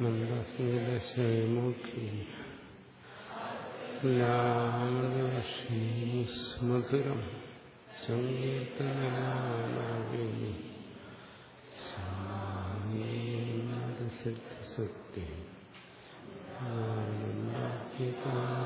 മന്ദസ്മിതശ്രീമുഖി മധുരം സങ്കീർത്തനാമി സിദ്ധസത്യം ആനന്ദീശ്വരി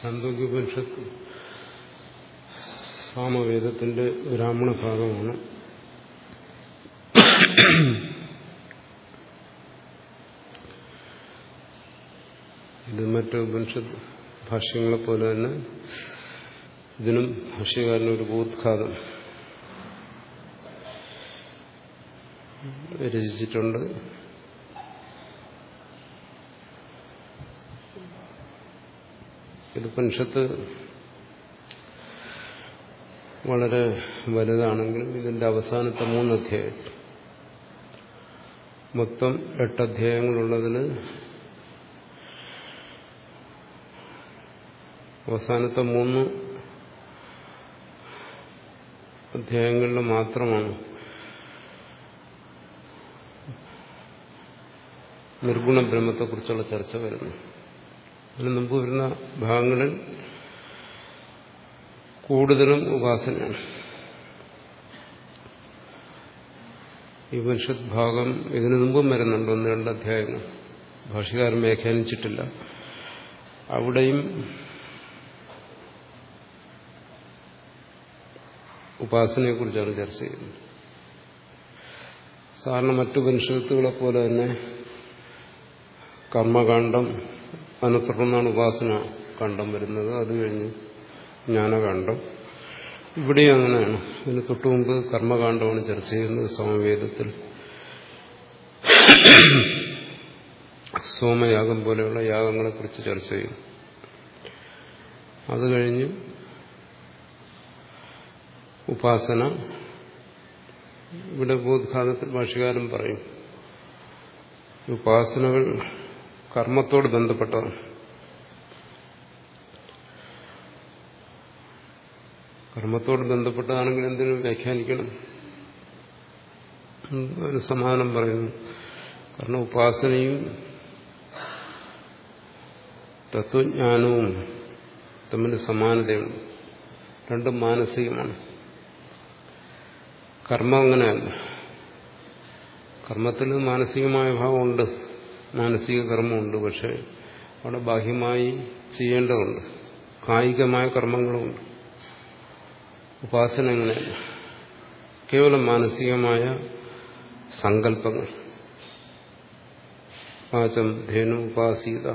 ചന്ദ്രോപനിഷത്ത് സാമവേദത്തിന്റെ ബ്രാഹ്മണ ഭാഗമാണ്. ഇത് മറ്റു ഉപനിഷത്ത് ഭാഷ്യങ്ങളെ പോലെ തന്നെ ഇതിനും ഭാഷ്യകാരനൊരു ബോധ്ഘാതം. രചിച്ചിട്ടുണ്ട് ഉപനിഷത്ത് വളരെ വലുതാണെങ്കിലും ഇതിന്റെ അവസാനത്തെ മൂന്ന് അധ്യായം മൊത്തം എട്ട് അധ്യായങ്ങളുള്ളതിന് അവസാനത്തെ മൂന്ന് അധ്യായങ്ങളിൽ മാത്രമാണ് നിർഗുണ ബ്രഹ്മത്തെക്കുറിച്ചുള്ള ചർച്ച വരുന്നു. അതിന് മുമ്പ് വരുന്ന ഭാഗങ്ങളിൽ കൂടുതലും ഉപാസനയാണ്. ഈ മനുഷ്യത് ഭാഗം ഇതിനു മുമ്പും വരുന്നുണ്ട് ഒന്ന് രണ്ട് അധ്യായങ്ങൾ. ഭാഷകാരൻ വ്യാഖ്യാനിച്ചിട്ടില്ല. അവിടെയും ഉപാസനയെക്കുറിച്ചാണ് ചർച്ച ചെയ്യുന്നത്. സാധാരണ മറ്റു ഉപനിഷത്തുകളെ പോലെ തന്നെ കർമ്മകാന്ഡം അതിനെ തുടർന്നാണ് ഉപാസന കണ്ടം വരുന്നത്. അത് കഴിഞ്ഞ് ജ്ഞാനകാന്ഡം. ഇവിടെയും അങ്ങനെയാണ്. ഇതിന് തൊട്ടു മുമ്പ് കർമ്മകാന്ഡമാണ് ചർച്ച ചെയ്യുന്നത് സമവേദത്തിൽ. സോമയാഗം പോലെയുള്ള യാഗങ്ങളെക്കുറിച്ച് ചർച്ച ചെയ്യും. അത് കഴിഞ്ഞ് ഉപാസന. ഇവിടെ ബോധ്ഘാതത്തിൽ ഭാഷകാരം പറയും ഉപാസനകൾ കർമ്മത്തോട് ബന്ധപ്പെട്ടതാണ് കർമ്മത്തോട് ബന്ധപ്പെട്ടതാണെങ്കിൽ എന്തിനു വ്യാഖ്യാനിക്കണം? ഒരു സമാനം പറയുന്നു. കാരണം ഉപാസനയും തത്വജ്ഞാനവും തമ്മിൽ സമാനതയുണ്ട്. രണ്ടും മാനസികമാണ്. കർമ്മം അങ്ങനെയല്ല. കർമ്മത്തിൽ മാനസികമായ ഭാവമുണ്ട്. മാനസിക കർമ്മമുണ്ട് പക്ഷെ അവിടെ ബാഹ്യമായി ചെയ്യേണ്ടതുണ്ട്. കായികമായ കർമ്മങ്ങളുമുണ്ട്. ഉപാസന അങ്ങനെയല്ല കേവലം മാനസികമായ സങ്കല്പങ്ങൾ. പാചം ധേനു ഉപാസീത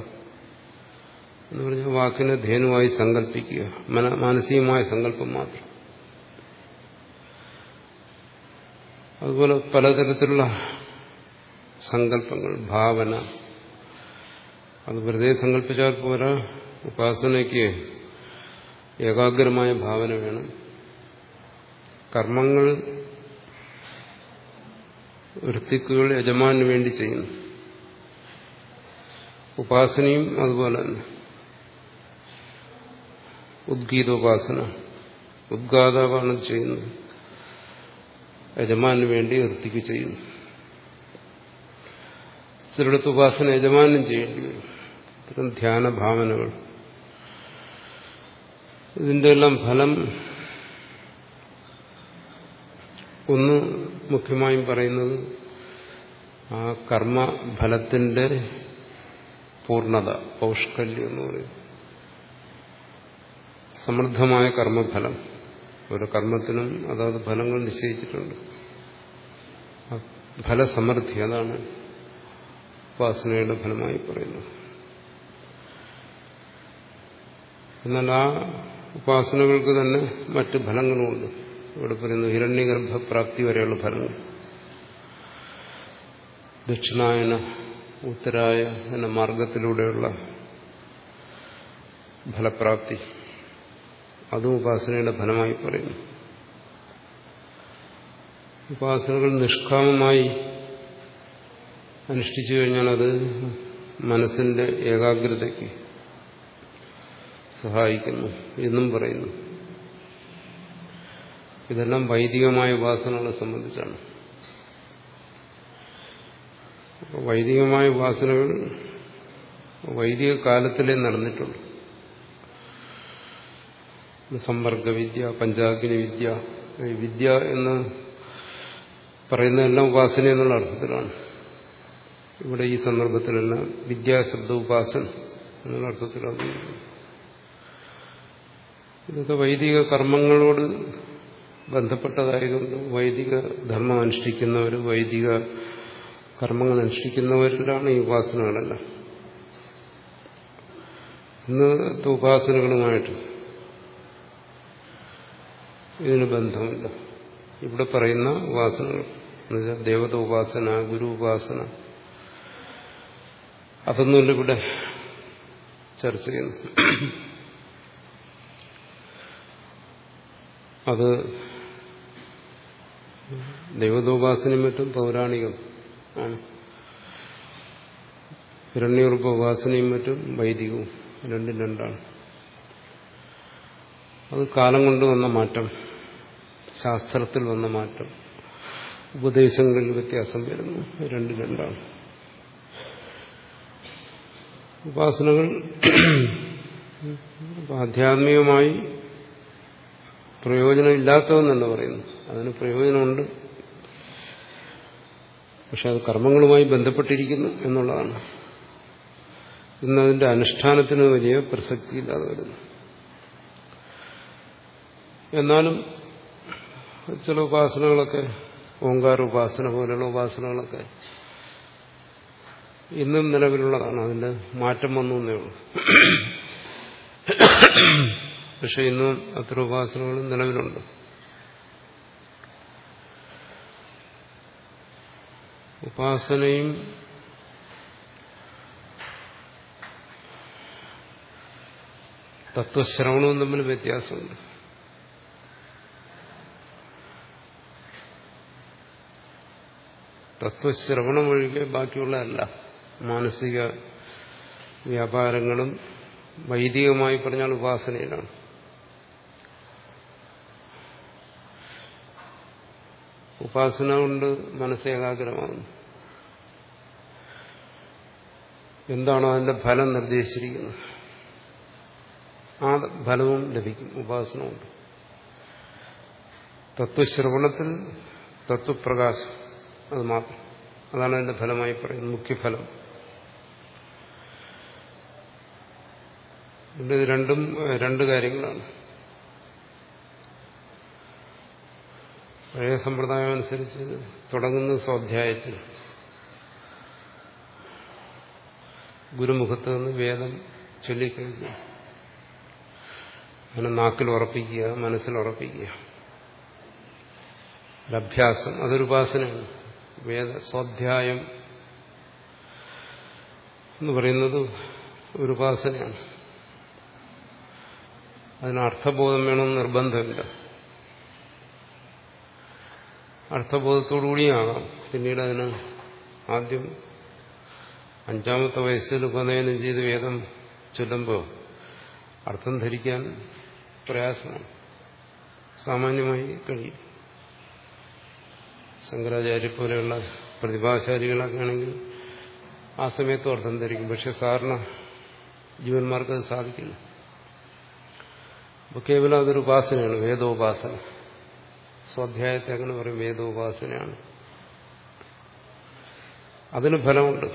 എന്ന് പറഞ്ഞാൽ വാക്കിനെ ധേനുവായി സങ്കല്പിക്കുക. മാനസികമായ സങ്കല്പം മാത്രം. അതുപോലെ പലതരത്തിലുള്ള സങ്കല്പങ്ങൾ ഭാവന. അത് വെറുതെ സങ്കല്പിച്ചാൽ പോരാ. ഉപാസനയ്ക്ക് ഏകാഗ്രമായ ഭാവന വേണം. കർമ്മങ്ങൾ വൃത്തിക്കുകൾ യജമാനു വേണ്ടി ചെയ്യുന്നു. ഉപാസനയും അതുപോലെ തന്നെ. ഉദ്ഗീതോപാസന. ഉദ്ഗാതാവാണ് ചെയ്യുന്നത്. യജമാനു വേണ്ടി വൃത്തിക്ക് ചെയ്യുന്നു. ചിലടത്ത് ഉപാസന യജമാനം ചെയ്യേണ്ടി വരും. ഇത്തരം ധ്യാന ഭാവനകൾ. ഇതിന്റെ എല്ലാം ഫലം ഒന്ന് മുഖ്യമായും പറയുന്നത് ആ കർമ്മഫലത്തിന്റെ പൂർണത പൗഷ്കല്യം എന്ന് പറയും. സമൃദ്ധമായ കർമ്മഫലം. ഓരോ കർമ്മത്തിനും അതാത് ഫലങ്ങൾ നിശ്ചയിച്ചിട്ടുണ്ട്. ഫലസമൃദ്ധി അതാണ് ഉപാസനയുടെ ഫലമായി പറയുന്നു. എന്നാൽ ആ ഉപാസനകൾക്ക് തന്നെ മറ്റ് ഫലങ്ങളുമുണ്ട്. ഇവിടെ പറയുന്നു ഹിരണ്യഗർഭപ്രാപ്തി വരെയുള്ള ഫലങ്ങൾ. ദക്ഷിണായന ഉത്തരായ എന്ന മാർഗത്തിലൂടെയുള്ള ഫലപ്രാപ്തി. അതും ഉപാസനയുടെ ഫലമായി പറയുന്നു. ഉപാസനകൾ നിഷ്കാമമായി അനുഷ്ഠിച്ചു കഴിഞ്ഞാൽ അത് മനസ്സിന്റെ ഏകാഗ്രതയ്ക്ക് സഹായിക്കുന്നു എന്നും പറയുന്നു. ഇതെല്ലാം വൈദികമായ ഉപാസനകളെ സംബന്ധിച്ചാണ്. വൈദികമായ ഉപാസനകൾ വൈദിക കാലത്തിലേ നടന്നിട്ടുണ്ട് സമ്പർക്കവിദ്യ പഞ്ചാഗ്നി വിദ്യ വിദ്യ എന്ന് പറയുന്നതെല്ലാം ഉപാസന എന്നുള്ള അർത്ഥത്തിലാണ്. ഇവിടെ ഈ സന്ദർഭത്തിലെല്ലാം വിദ്യാശബ്ദ ഉപാസൻ എന്നുള്ള അർത്ഥത്തിലാണ്. ഇതൊക്കെ വൈദിക കർമ്മങ്ങളോട് ബന്ധപ്പെട്ടതായതുകൊണ്ട് വൈദിക ധർമ്മം അനുഷ്ഠിക്കുന്നവർ വൈദിക കർമ്മങ്ങൾ അനുഷ്ഠിക്കുന്നവരിലാണ് ഈ ഉപാസനകളെല്ലാം. ഇന്നത്തെ ഉപാസനകളുമായിട്ട് ഇതിന് ബന്ധമില്ല. ഇവിടെ പറയുന്ന ഉപാസനകൾ എന്നുവെച്ചാൽ ദേവത ഉപാസന ഗുരു ഉപാസന അതൊന്നുമില്ല ഇവിടെ ചർച്ച ചെയ്യുന്നു. അത് ദൈവതോപാസനയും മറ്റും പൗരാണികം ആണ്. ഹിരണ്യർപ്പ ഉപാസനയും മറ്റും വൈദികവും രണ്ടും രണ്ടാണ്. അത് കാലം കൊണ്ട് വന്ന മാറ്റം ശാസ്ത്രത്തിൽ വന്ന മാറ്റം ഉപദേശങ്ങളിൽ വ്യത്യാസം വരുന്നു. രണ്ടും രണ്ടാണ്. ഉപാസനകൾ ആധ്യാത്മികമായി പ്രയോജനമില്ലാത്തതെന്നല്ല പറയുന്നു അതിന് പ്രയോജനമുണ്ട്. പക്ഷെ അത് കർമ്മങ്ങളുമായി ബന്ധപ്പെട്ടിരിക്കുന്നു എന്നുള്ളതാണ്. ഇന്നതിന്റെ അനുഷ്ഠാനത്തിന് വലിയ പ്രസക്തി ഇല്ലാതെ വരുന്നു. എന്നാലും ചില ഉപാസനകളൊക്കെ ഓങ്കാര ഉപാസന പോലെയുള്ള ഉപാസനകളൊക്കെ ഇന്നും നിലവിലുള്ളതാണ്. അതിന്റെ മാറ്റം വന്നു എന്നേ ഉള്ളൂ. പക്ഷെ ഇന്നും അത്ര ഉപാസനകളും നിലവിലുണ്ട്. ഉപാസനയും തത്വശ്രവണവും തമ്മിൽ വ്യത്യാസമുണ്ട്. തത്വശ്രവണം ഒഴികെ ബാക്കിയുള്ളതല്ല. മാനസിക വ്യാപാരങ്ങളും വൈദികമായി പറഞ്ഞാൽ ഉപാസനയിലാണ്. ഉപാസന കൊണ്ട് മനസ്സ് ഏകാഗ്രമാകുന്നു. എന്താണോ അതിന്റെ ഫലം നിർദ്ദേശിച്ചിരിക്കുന്നത്. ആ ഫലവും ലഭിക്കും ഉപാസന കൊണ്ട്. തത്വശ്രവണത്തിൽ തത്വപ്രകാശം അത് മാത്രം. അതാണ് അതിന്റെ ഫലമായി പറയുന്നത് മുഖ്യഫലം. ഇവിടെ രണ്ടും രണ്ട് കാര്യങ്ങളാണ്. പഴയ സമ്പ്രദായം അനുസരിച്ച് തുടങ്ങുന്ന സ്വാധ്യായത്തിൽ ഗുരുമുഖത്ത് നിന്ന് വേദം ചൊല്ലിക്കഴിഞ്ഞു അങ്ങനെ നാക്കിൽ ഉറപ്പിക്കുക മനസ്സിൽ ഉറപ്പിക്കുക. അഭ്യാസം അതൊരു ഉപാസനയാണ്. വേദ സ്വാധ്യായം എന്ന് പറയുന്നത് ഒരു ഉപാസനയാണ്. അതിന് അർത്ഥബോധം വേണമെന്ന് നിർബന്ധമില്ല. അർത്ഥബോധത്തോടുകൂടിയാകാം. പിന്നീട് അതിന് ആദ്യം അഞ്ചാമത്തെ വയസ്സിൽ ഉപനയനം ചെയ്ത് വേദം ചൊല്ലുമ്പോൾ അർത്ഥം ധരിക്കാൻ പ്രയാസമാണ്. സാമാന്യമായി കഴിയും. ശങ്കരാചാര്യ പോലെയുള്ള പ്രതിഭാശാലികളൊക്കെ ആണെങ്കിൽ ആ സമയത്തും അർത്ഥം ധരിക്കും. പക്ഷെ സാറിന് ജീവന്മാർക്ക് അത് സാധിക്കില്ല. അപ്പോൾ കേവലം അതൊരു ഉപാസനയാണ് വേദോപാസന. സ്വാധ്യായത്തെ അങ്ങനെ പറയും വേദോപാസനയാണ്. അതിന് ഫലമുണ്ട്.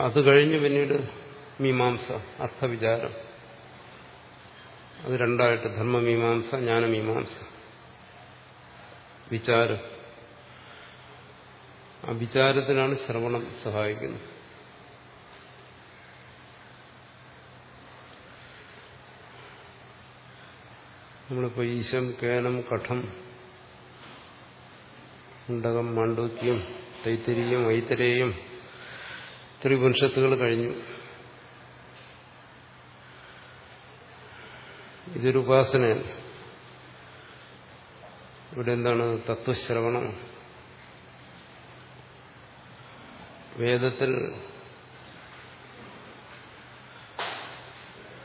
അത് കഴിഞ്ഞ് പിന്നീട് മീമാംസ അർത്ഥവിചാരം. അത് രണ്ടായിട്ട് ധർമ്മമീമാംസ ജ്ഞാനമീമാംസ. വിചാരം. ആ വിചാരത്തിനാണ് ശ്രവണം സഹായിക്കുന്നത്. നമ്മളിപ്പോൾ ഈശം കേനം കഠം മുണ്ടകം മാണ്ഡൂക്യം തൈത്തിരിയും ഐത്തരേയും ത്രിപുരുഷത്തുകൾ കഴിഞ്ഞു. ഇതൊരു ഉപാസനയല്ല ഇവിടെ എന്താണ് തത്വശ്രവണം? വേദത്തിൽ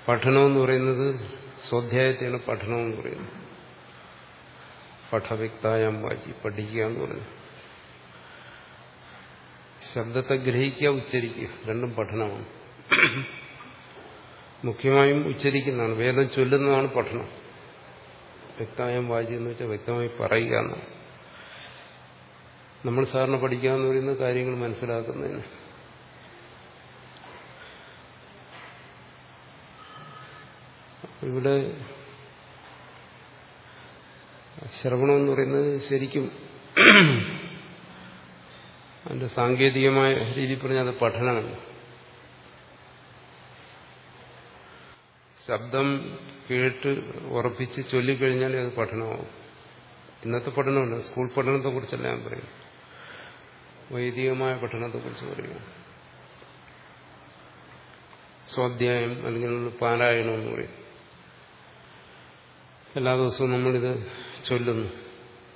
പഠനമെന്ന് പറയുന്നത് സ്വാധ്യായത്തെയാണ് പഠനമെന്ന് പറയുന്നത്. പഠവ്യക്തായം വാചി പഠിക്കുക എന്ന് പറയുന്നത്. ശബ്ദത്തെ ഗ്രഹിക്കുക ഉച്ചരിക്കുക രണ്ടും പഠനമാണ്. മുഖ്യമായും ഉച്ചരിക്കുന്നതാണ്. വേദം ചൊല്ലുന്നതാണ് പഠനം. വ്യക്തമായും വാചി എന്ന് വെച്ചാൽ വ്യക്തമായി പറയുക എന്നാണ്. നമ്മൾ സാറിന് പഠിക്കാമെന്ന് പറയുന്ന കാര്യങ്ങൾ മനസ്സിലാക്കുന്നതിന്. ഇവിടെ ശ്രവണം എന്ന് പറയുന്നത് ശരിക്കും അതിന്റെ സാങ്കേതികമായ രീതി പറഞ്ഞാൽ അത് പഠനമാണ്. ശബ്ദം കേട്ട് ഉറപ്പിച്ച് ചൊല്ലിക്കഴിഞ്ഞാൽ അത് പഠനമാവും. ഇന്നത്തെ പഠനമല്ല സ്കൂൾ പഠനത്തെ കുറിച്ചല്ല ഞാൻ പറയും വൈദികമായ പഠനത്തെക്കുറിച്ച് പറയുക. സ്വാധ്യായം അല്ലെങ്കിൽ പാരായണം എന്ന് പറയും. എല്ലാ ദിവസവും നമ്മളിത് ചൊല്ലുന്നു.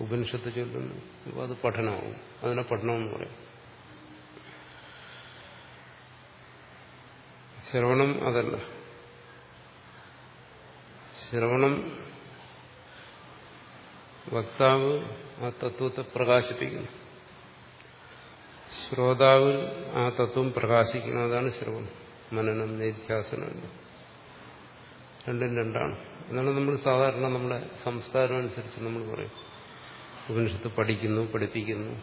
ഉപനിഷത്ത് ചൊല്ലുന്നു. അപ്പോൾ അത് പഠനമാവും അതിനെ പഠനമെന്ന് പറയും. ശ്രവണം അതല്ല. ശ്രവണം വക്താവ് ആ തത്വത്തെ പ്രകാശിപ്പിക്കുന്നു. ശ്രോതാവ് ആ തത്വം പ്രകാശിക്കുന്നതാണ് ശ്രവണം മനനം നിധ്യാസനം. രണ്ടും രണ്ടാണ്. എന്നാണ് നമ്മൾ സാധാരണ നമ്മുടെ സംസ്കാരം അനുസരിച്ച് നമ്മൾ പറയും. ഉപനിഷത്ത് പഠിക്കുന്നു പഠിപ്പിക്കുന്നു.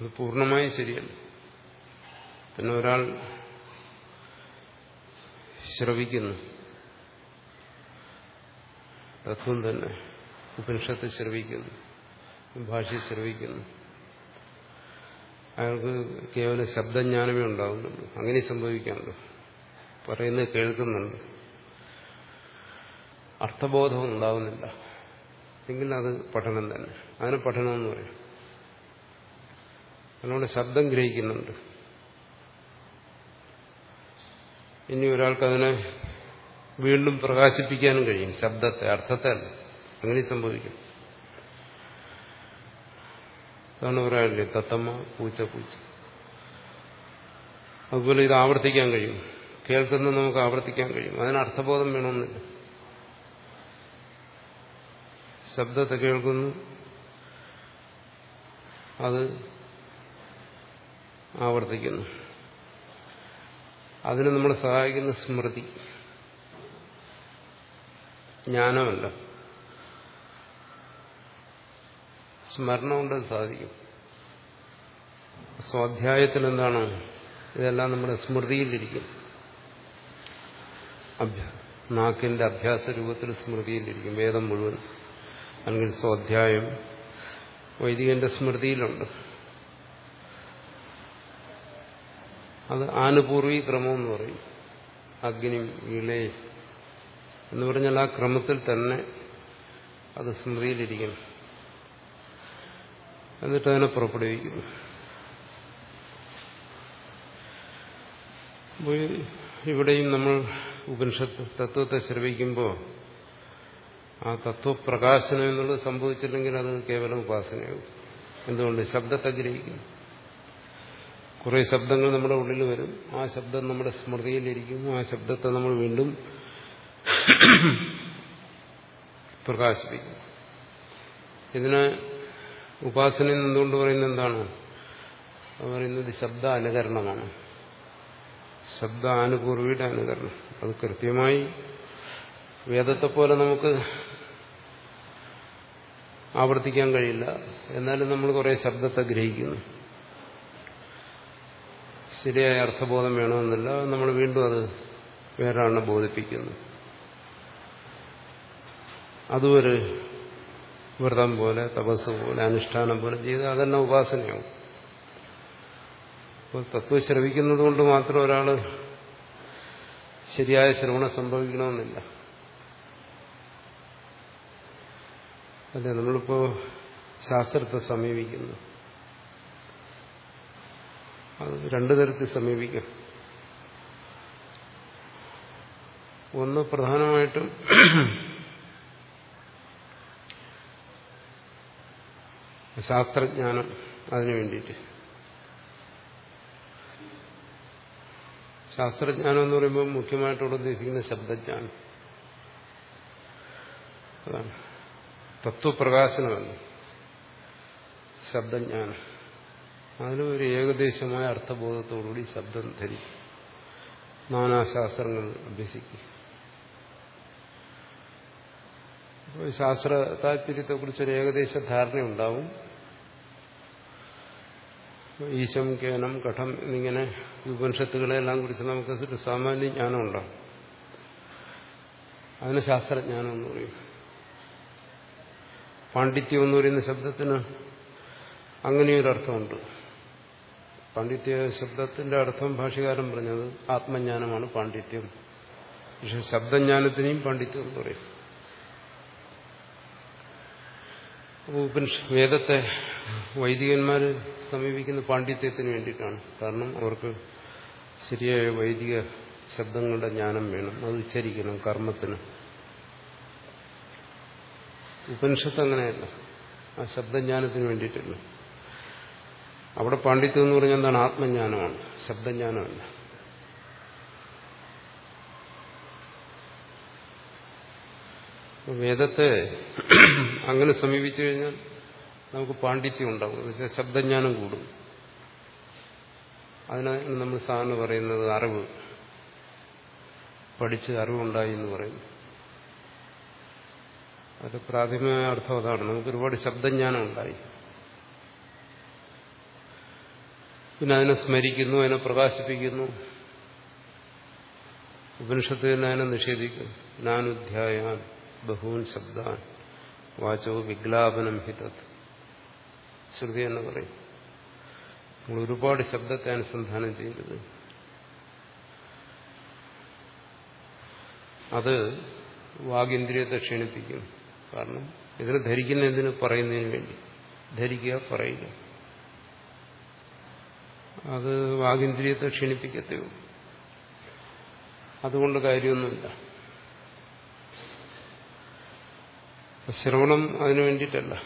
അത് പൂർണമായും ശരിയാണ്. പിന്നെ ഒരാൾ ശ്രവിക്കുന്നു. തത്വം തന്നെ. ഉപനിഷത്ത് ശ്രവിക്കുന്നു ഭാഷ ശ്രവിക്കുന്നു. അയാൾക്ക് കേവലം ശബ്ദജ്ഞാനമേ ഉണ്ടാകുന്നുള്ളൂ അങ്ങനെ സംഭവിക്കാമല്ലോ പറയുന്നത് കേൾക്കുന്നുണ്ട്. അർത്ഥബോധം ഉണ്ടാകുന്നില്ല എങ്കിൽ അത് പഠനം തന്നെ. അതിന് പഠനം എന്ന് പറയും. അതുകൊണ്ട് ശബ്ദം ഗ്രഹിക്കുന്നുണ്ട്. ഇനി ഒരാൾക്കതിനെ വീണ്ടും പ്രകാശിപ്പിക്കാനും കഴിയും. ശബ്ദത്തെ അർത്ഥത്തെ അല്ല. അങ്ങനെ സംഭവിക്കും. അതാണ് പറയാറില്ലേ തത്തമ്മ പൂച്ച പൂച്ച. അതുപോലെ ഇത് ആവർത്തിക്കാൻ കഴിയും. കേൾക്കുന്നത് നമുക്ക് ആവർത്തിക്കാൻ കഴിയും. അതിന് അർത്ഥബോധം വേണമെന്നില്ല. ശബ്ദത്തെ കേൾക്കുന്നു. അത് ആവർത്തിക്കുന്നു. അതിന് നമ്മളെ സഹായിക്കുന്ന സ്മൃതി. ജ്ഞാനമല്ല. സ്മരണം കൊണ്ട് സാധിക്കും. സ്വാധ്യായത്തിൽ എന്താണ്? ഇതെല്ലാം നമ്മുടെ സ്മൃതിയിലിരിക്കും. നാക്കിന്റെ അഭ്യാസ രൂപത്തിൽ സ്മൃതിയിലിരിക്കും വേദം മുഴുവൻ. അല്ലെങ്കിൽ സ്വാധ്യായം വൈദികന്റെ സ്മൃതിയിലുണ്ട്. അത് ആനുപൂർവി ക്രമം എന്ന് പറയും. അഗ്നി ഇളേ എന്ന് പറഞ്ഞാൽ ആ ക്രമത്തിൽ തന്നെ അത് സ്മൃതിയിലിരിക്കണം. എന്നിട്ട് അതിനെ പുറപ്പെടുവിക്കുന്നു ഇവിടെയും നമ്മൾ ഉപനിഷത്ത് തത്വത്തെ ശ്രവിക്കുമ്പോൾ ആ തത്വപ്രകാശനം എന്നുള്ളത് സംഭവിച്ചില്ലെങ്കിൽ അത് കേവലം ഉപാസനയാകും. എന്തുകൊണ്ട്? ശബ്ദത്തെ ഗ്രഹിക്കുന്നു. കുറേ ശബ്ദങ്ങൾ നമ്മുടെ ഉള്ളിൽ വരും. ആ ശബ്ദം നമ്മുടെ സ്മൃതിയിലിരിക്കുന്നു ആ ശബ്ദത്തെ നമ്മൾ വീണ്ടും പ്രകാശിപ്പിക്കും ഇതിന് ഉപാസന എന്തുകൊണ്ട് പറയുന്നത് എന്താണ്? പറയുന്നത് ശബ്ദ അനുകരണമാണ് ശബ്ദ ആനുപൂർവിയുടെ അനുകരണം. അത് കൃത്യമായി വേദത്തെ പോലെ നമുക്ക് ആവർത്തിക്കാൻ കഴിയില്ല. എന്നാലും നമ്മൾ കുറേ ശബ്ദത്തെ ഗ്രഹിക്കുന്നു. ശരിയായ അർത്ഥബോധം വേണമെന്നില്ല. നമ്മൾ വീണ്ടും അത് വേറാണ് ബോധിപ്പിക്കുന്നു. അതും ഒരു വ്രതം പോലെ തപസ് പോലെ അനുഷ്ഠാനം പോലെ ചെയ്ത് അതെന്നെ ഉപാസനയാവും. അപ്പോൾ തത്വം ശ്രവിക്കുന്നത് കൊണ്ട് മാത്രം ഒരാൾ ശരിയായ ശ്രവണം സംഭവിക്കണമെന്നില്ല. അതെ നമ്മളിപ്പോ ശാസ്ത്രത്തെ സമീപിക്കുന്നു. അത് രണ്ടു തരത്തിൽ സമീപിക്കാം. ഒന്ന് പ്രധാനമായിട്ടും ശാസ്ത്രജ്ഞാനം അതിനു വേണ്ടിയിട്ട്. ശാസ്ത്രജ്ഞാനം എന്ന് പറയുമ്പോൾ മുഖ്യമായിട്ടോട് ഉദ്ദേശിക്കുന്ന ശബ്ദജ്ഞാനം. അതാണ്. തത്വപ്രകാശനമല്ല ശബ്ദജ്ഞാനം. അതിലും ഒരു ഏകദേശമായ അർത്ഥബോധത്തോടുകൂടി ശബ്ദം ധരിക്കും. നാനാശാസ്ത്രങ്ങൾ അഭ്യസിക്കും അപ്പോൾ ശാസ്ത്ര താല്പര്യത്തെക്കുറിച്ചൊരു ഏകദേശ ധാരണയുണ്ടാവും. ഈശം കേനം കഠം എന്നിങ്ങനെ ഉപനിഷത്തുകളെല്ലാം കുറിച്ച് നമുക്ക് ഒരു സാമാന്യ ജ്ഞാനം ഉണ്ടാവും. അതിന് ശാസ്ത്രജ്ഞാനം എന്ന് പറയും. പാണ്ഡിത്യം എന്ന് പറയുന്ന ശബ്ദത്തിന് അങ്ങനെയൊരർത്ഥമുണ്ട്. പാണ്ഡിത്യ ശബ്ദത്തിന്റെ അർത്ഥം ഭാഷകാരൻ പറഞ്ഞത് ആത്മജ്ഞാനമാണ് പാണ്ഡിത്യം. പക്ഷെ ശബ്ദജ്ഞാനത്തിനെയും പാണ്ഡിത്യം എന്ന് പറയും. വേദത്തെ വൈദികന്മാർ സമീപിക്കുന്ന പാണ്ഡിത്യത്തിന് വേണ്ടിയിട്ടാണ്. കാരണം അവർക്ക് ശരിയായ വൈദിക ശബ്ദങ്ങളുടെ ജ്ഞാനം വേണം. അത് ഉച്ചരിക്കണം കർമ്മത്തിന്. ഉപനിഷത്ത് അങ്ങനെയല്ല. ആ ശബ്ദജ്ഞാനത്തിന് വേണ്ടിയിട്ടില്ല. അവിടെ പാണ്ഡിത്യം എന്ന് പറഞ്ഞാൽ എന്താണ്? ആത്മജ്ഞാനമാണ്. ശബ്ദജ്ഞാനമല്ല. വേദത്തെ അങ്ങനെ സമീപിച്ചു കഴിഞ്ഞാൽ നമുക്ക് പാണ്ഡിത്യം ഉണ്ടാവും. ശബ്ദജ്ഞാനം കൂടും. അതിനാണ് നമ്മൾ സാധാരണ പറയുന്നത് അറിവ്. പഠിച്ച് അറിവുണ്ടായി എന്ന് പറയും. അത് പ്രാഥമിക അർത്ഥം അതാണ്. നമുക്ക് ഒരുപാട് ശബ്ദജ്ഞാനം ഉണ്ടായി. പിന്നെ അതിനെ സ്മരിക്കുന്നു അതിനെ പ്രകാശിപ്പിക്കുന്നു. ഉപനിഷത്ത് തന്നെ അതിനെ നിഷേധിക്കും. നാനുധ്യായാൻ. ബഹൂൻ ശബ്ദ വാചോ വിഗ്ലാപനം ഹിതത്. ശ്രുതി എന്ന് പറയും. നമ്മൾ ഒരുപാട് ശബ്ദത്തെ അനുസന്ധാനം ചെയ്യരുത് അത് വാഗിന്ദ്രിയത്തെ ക്ഷണിപ്പിക്കും. കാരണം ഇതിനെ ധരിക്കുന്ന എന്തിനു? പറയുന്നതിന് വേണ്ടി. ധരിക്കുക പറയുക. അത് വാഗിന്ദ്രിയത്തെ ക്ഷീണിപ്പിക്കത്തേ ഉള്ളൂ. അതുകൊണ്ട് കാര്യമൊന്നുമില്ല. ശ്രവണം അതിനു വേണ്ടിയിട്ടല്ല.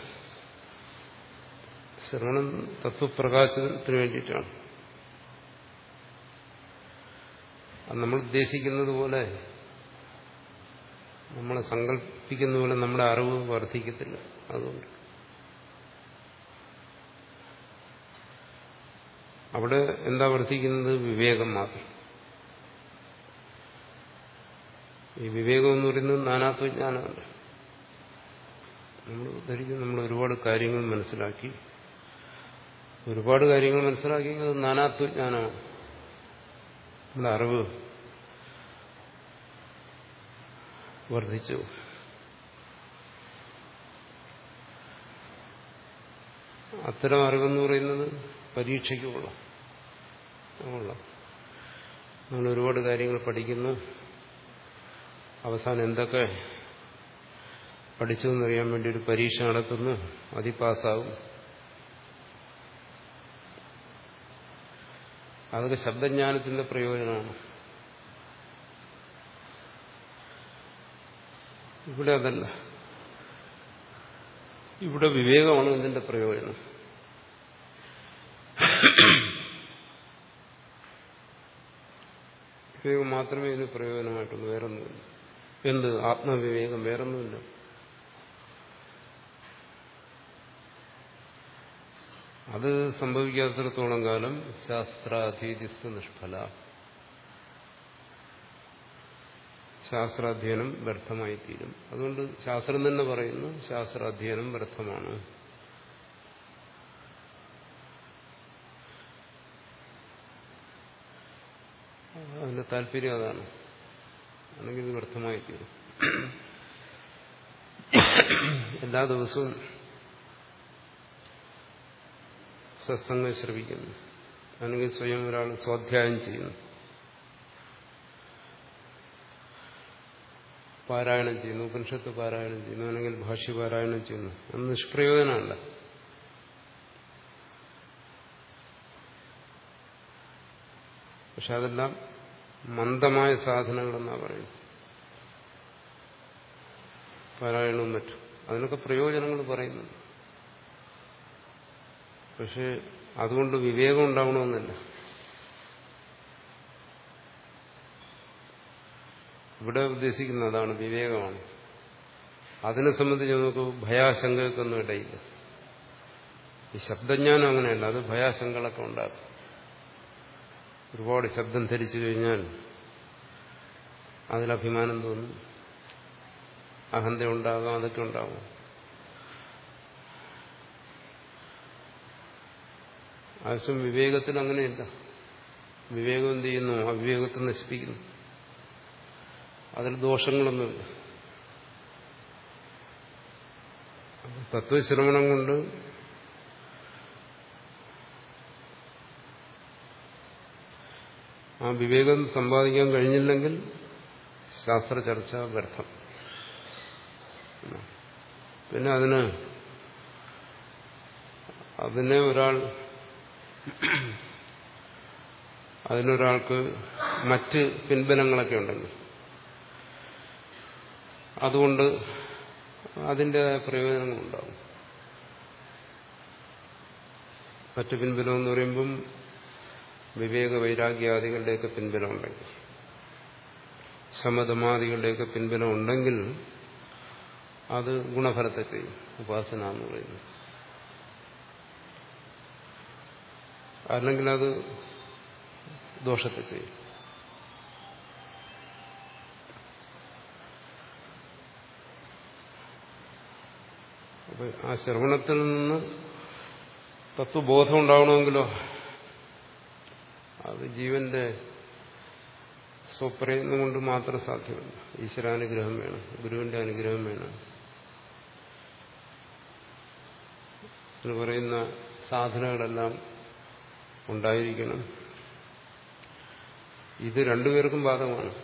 ശ്രവണം തത്വപ്രകാശനത്തിന് വേണ്ടിയിട്ടാണ്. നമ്മൾ ഉദ്ദേശിക്കുന്നത് പോലെ നമ്മൾ സങ്കല്പിക്കുന്ന പോലെ നമ്മുടെ അറിവ് വർദ്ധിക്കത്തില്ല. അതുകൊണ്ട്. അവിടെ എന്താ വർദ്ധിക്കുന്നത്? വിവേകം മാത്രം. ഈ വിവേകം എന്ന് പറയുന്നത് നാനാത്വജ്ഞാനമല്ല. നമ്മൾ ധരിക്കും നമ്മൾ ഒരുപാട് കാര്യങ്ങൾ മനസ്സിലാക്കി. ഒരുപാട് കാര്യങ്ങൾ മനസ്സിലാക്കി. അത് നാനാത്വജ്ഞാനമാണ്. നമ്മുടെ അറിവ് വർദ്ധിച്ചു. അത്തരം അറിവെന്ന് പറയുന്നത് പരീക്ഷയ്ക്കുള്ള നമ്മൾ ഒരുപാട് കാര്യങ്ങൾ പഠിക്കുന്നു. അവസാനം എന്തൊക്കെ പഠിച്ചു എന്നറിയാൻ വേണ്ടി ഒരു പരീക്ഷ നടത്തുന്നു. അതി പാസ്സാവും. അതൊക്കെ ശബ്ദജ്ഞാനത്തിന്റെ പ്രയോജനമാണ്. ഇവിടെ അതല്ല. ഇവിടെ വിവേകമാണ് ഇതിന്റെ പ്രയോജനം. വിവേകം മാത്രമേ ഇതിന് പ്രയോജനമായിട്ടുള്ളൂ. വേറൊന്നുമില്ല. എന്ത്? ആത്മവിവേകം വേറൊന്നുമില്ല. അത് സംഭവിക്കാത്തിടത്തോളം കാലം ശാസ്ത്രാധീതിസ്ഥ നിഷ്ഫല. ശാസ്ത്രാധ്യയനം വ്യർത്ഥമായി തീരും അതുകൊണ്ട് ശാസ്ത്രം തന്നെ പറയുന്നു ശാസ്ത്രാധ്യയനം വ്യർത്ഥമാണ്. അതിന്റെ താല്പര്യം അതാണ്. അല്ലെങ്കിൽ ഇത് വ്യർത്ഥമായി തീരും എല്ലാ ദിവസവും സത്സംഗം ശ്രവിക്കുന്നു അല്ലെങ്കിൽ സ്വയം ഒരാൾ സ്വാധ്യായം ചെയ്യുന്നു. പാരായണം ചെയ്യുന്നു ഉപനിഷത്ത് പാരായണം ചെയ്യുന്നു അല്ലെങ്കിൽ ഭാഷ്യ പാരായണം ചെയ്യുന്നു. അത് നിഷ്പ്രയോജനമല്ല. പക്ഷെ അതെല്ലാം മന്ദമായ സാധനങ്ങളെന്നാണ് പറയുന്നത്. പാരായണവും മറ്റും. അതിനൊക്കെ പ്രയോജനങ്ങൾ പറയുന്നുണ്ട്. പക്ഷെ അതുകൊണ്ട് വിവേകം ഉണ്ടാവണമെന്നില്ല. ഇവിടെ ഉദ്ദേശിക്കുന്ന അതാണ് വിവേകമാണ്. അതിനെ സംബന്ധിച്ച് നമുക്ക് ഭയാശങ്കക്കൊന്നും ഇടയില്ല. ഈ ശബ്ദജ്ഞാനം അങ്ങനെയല്ല അത് ഭയാശങ്കകളൊക്കെ ഉണ്ടാക്കും. ഒരുപാട് ശബ്ദം ധരിച്ചു കഴിഞ്ഞാൽ അതിലഭിമാനം തോന്നും. അഹന്ത ഉണ്ടാകാം അതൊക്കെ ഉണ്ടാകും. ആവശ്യം വിവേകത്തിൽ അങ്ങനെയല്ല. വിവേകം എന്ത് ചെയ്യുന്നു? അവിവേകത്തെ നശിപ്പിക്കുന്നു. അതിൽ ദോഷങ്ങളൊന്നുമില്ല. തത്വശ്രവണം കൊണ്ട് ആ വിവേകം സമ്പാദിക്കാൻ കഴിഞ്ഞില്ലെങ്കിൽ ശാസ്ത്ര ചർച്ച വ്യർത്ഥം. പിന്നെ അതിന് അതിനെ ഒരാൾ അതിനൊരാൾക്ക് മറ്റ് പിൻബലങ്ങളൊക്കെ ഉണ്ടെങ്കിൽ. അതുകൊണ്ട് അതിന്റെതായ പ്രയോജനങ്ങളുണ്ടാകും മറ്റ് പിൻബലം എന്ന് പറയുമ്പം വിവേക വൈരാഗ്യാദികളുടെയൊക്കെ പിൻബലം ഉണ്ടെങ്കിൽ. ശമതമാദികളുടെയൊക്കെ പിൻബലം ഉണ്ടെങ്കിൽ അത് ഗുണഫലത്തെ ചെയ്യും. ഉപാസന എന്ന് പറയുന്നത്. അല്ലെങ്കിൽ അത് ദോഷത്തെ ചെയ്യും. ആ ശ്രവണത്തിൽ നിന്ന് തത്വബോധം ഉണ്ടാവണമെങ്കിലോ അത് ജീവന്റെ സ്വപ്രയത്നം കൊണ്ട് മാത്രം സാധ്യമല്ല. ഈശ്വരാനുഗ്രഹം വേണം ഗുരുവിന്റെ അനുഗ്രഹം വേണം. എന്ന് പറയുന്ന സാധനങ്ങളെല്ലാം ഉണ്ടായിരിക്കണം. ഇത് രണ്ടുപേർക്കും ബാധകമാണ്.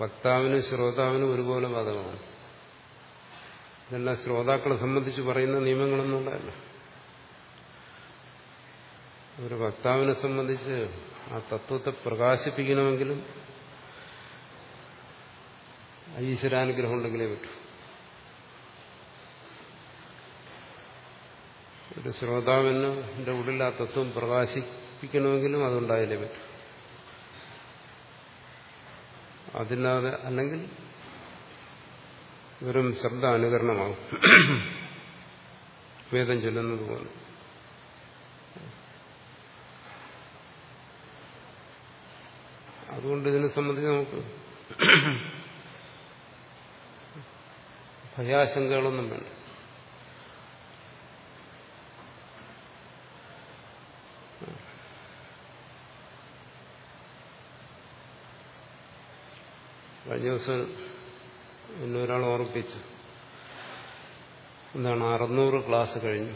വക്താവിനും ശ്രോതാവിനും ഒരുപോലെ ബാധകമാണ്. ഇതെല്ലാം ശ്രോതാക്കളെ സംബന്ധിച്ച് പറയുന്ന നിയമങ്ങളൊന്നുമുള്ളതല്ല ഒരു വക്താവിനെ സംബന്ധിച്ച് ആ തത്വത്തെ പ്രകാശിപ്പിക്കണമെങ്കിലും ഈശ്വരാനുഗ്രഹം ഉണ്ടെങ്കിലേ പറ്റൂ. ഒരു ശ്രോതാവിന് ഉള്ളിൽ ആ തത്വം പ്രകാശിപ്പിക്കണമെങ്കിലും അതുണ്ടായാലേ പറ്റും. അതില്ലാതെ അല്ലെങ്കിൽ വെറും ശബ്ദ അനുകരണമാകും വേദം ചൊല്ലുന്നത് പോലെ. അതുകൊണ്ട് ഇതിനെ സംബന്ധിച്ച് നമുക്ക് ഭയാശങ്കകളൊന്നും വേണ്ട. കഴിഞ്ഞ ദിവസം എന്നെ ഒരാൾ ഓർപ്പിച്ചു എന്താണ് അറുന്നൂറ് ക്ലാസ് കഴിഞ്ഞു.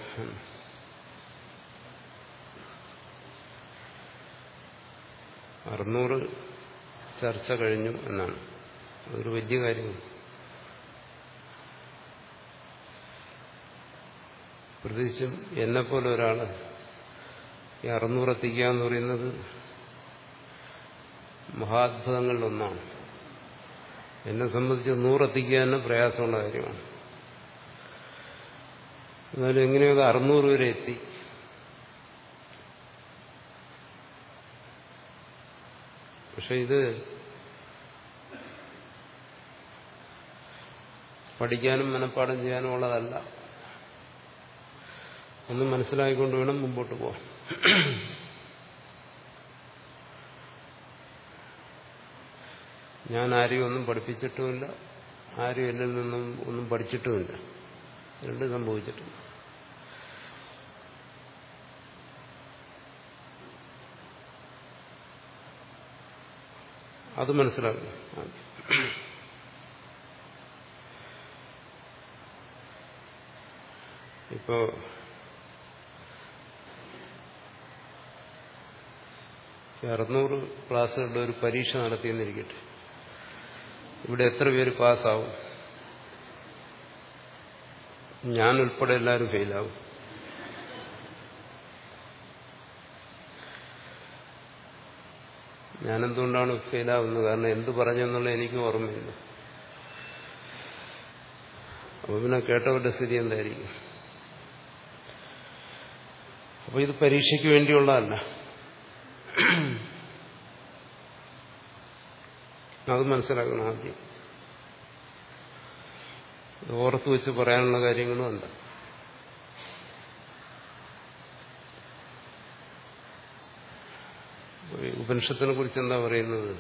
അറുന്നൂറ് ചർച്ച കഴിഞ്ഞു എന്നാണ്. അതൊരു വലിയ കാര്യമാണ്. പ്രത്യേകിച്ചും എന്നെപ്പോലെ ഒരാൾ ഈ അറുന്നൂറ് എത്തിക്കുക എന്ന് പറയുന്നത് മഹാത്ഭുതങ്ങളിലൊന്നാണ്. എന്നെ സംബന്ധിച്ച് നൂറെത്തിക്കുക തന്നെ പ്രയാസമുള്ള കാര്യമാണ്. എന്നാലും എങ്ങനെയോ അത് അറുന്നൂറ് വരെ എത്തി. പക്ഷെ ഇത് പഠിക്കാനും മനഃപ്പാടം ചെയ്യാനും ഉള്ളതല്ല. ഒന്ന് മനസ്സിലാക്കിക്കൊണ്ട് വേണം മുമ്പോട്ട് പോകാൻ. ഞാൻ ആരെയും ഒന്നും പഠിപ്പിച്ചിട്ടുമില്ല ആരും എന്നിൽ നിന്നും ഒന്നും പഠിച്ചിട്ടുമില്ല. രണ്ടും സംഭവിച്ചിട്ടുണ്ട്. അത് മനസ്സിലാക്കുക ഇപ്പോ അറുന്നൂറ് ക്ലാസ്സുകളുടെ ഒരു പരീക്ഷ നടത്തിയെന്നിരിക്കട്ടെ. ഇവിടെ എത്ര പേര് പാസ്സാവും? ഞാൻ ഉൾപ്പെടെ എല്ലാവരും ഫെയിലാവും. ഞാനെന്തുകൊണ്ടാണ് ഫെയിലാവുന്നത്? കാരണം എന്ത് പറഞ്ഞെന്നുള്ള എനിക്ക് ഓർമ്മയില്ല. അപ്പൊ പിന്നെ കേട്ടവരുടെ സ്ഥിതി എന്തായിരിക്കും? അപ്പൊ ഇത് പരീക്ഷയ്ക്ക് വേണ്ടിയുള്ളതല്ല. അത് മനസ്സിലാക്കണം ആദ്യം. ഓർത്തു വെച്ച് പറയാനുള്ള കാര്യങ്ങളും ഉണ്ട്. ഉപനിഷത്തിനെ കുറിച്ച് എന്താ പറയുന്നത്?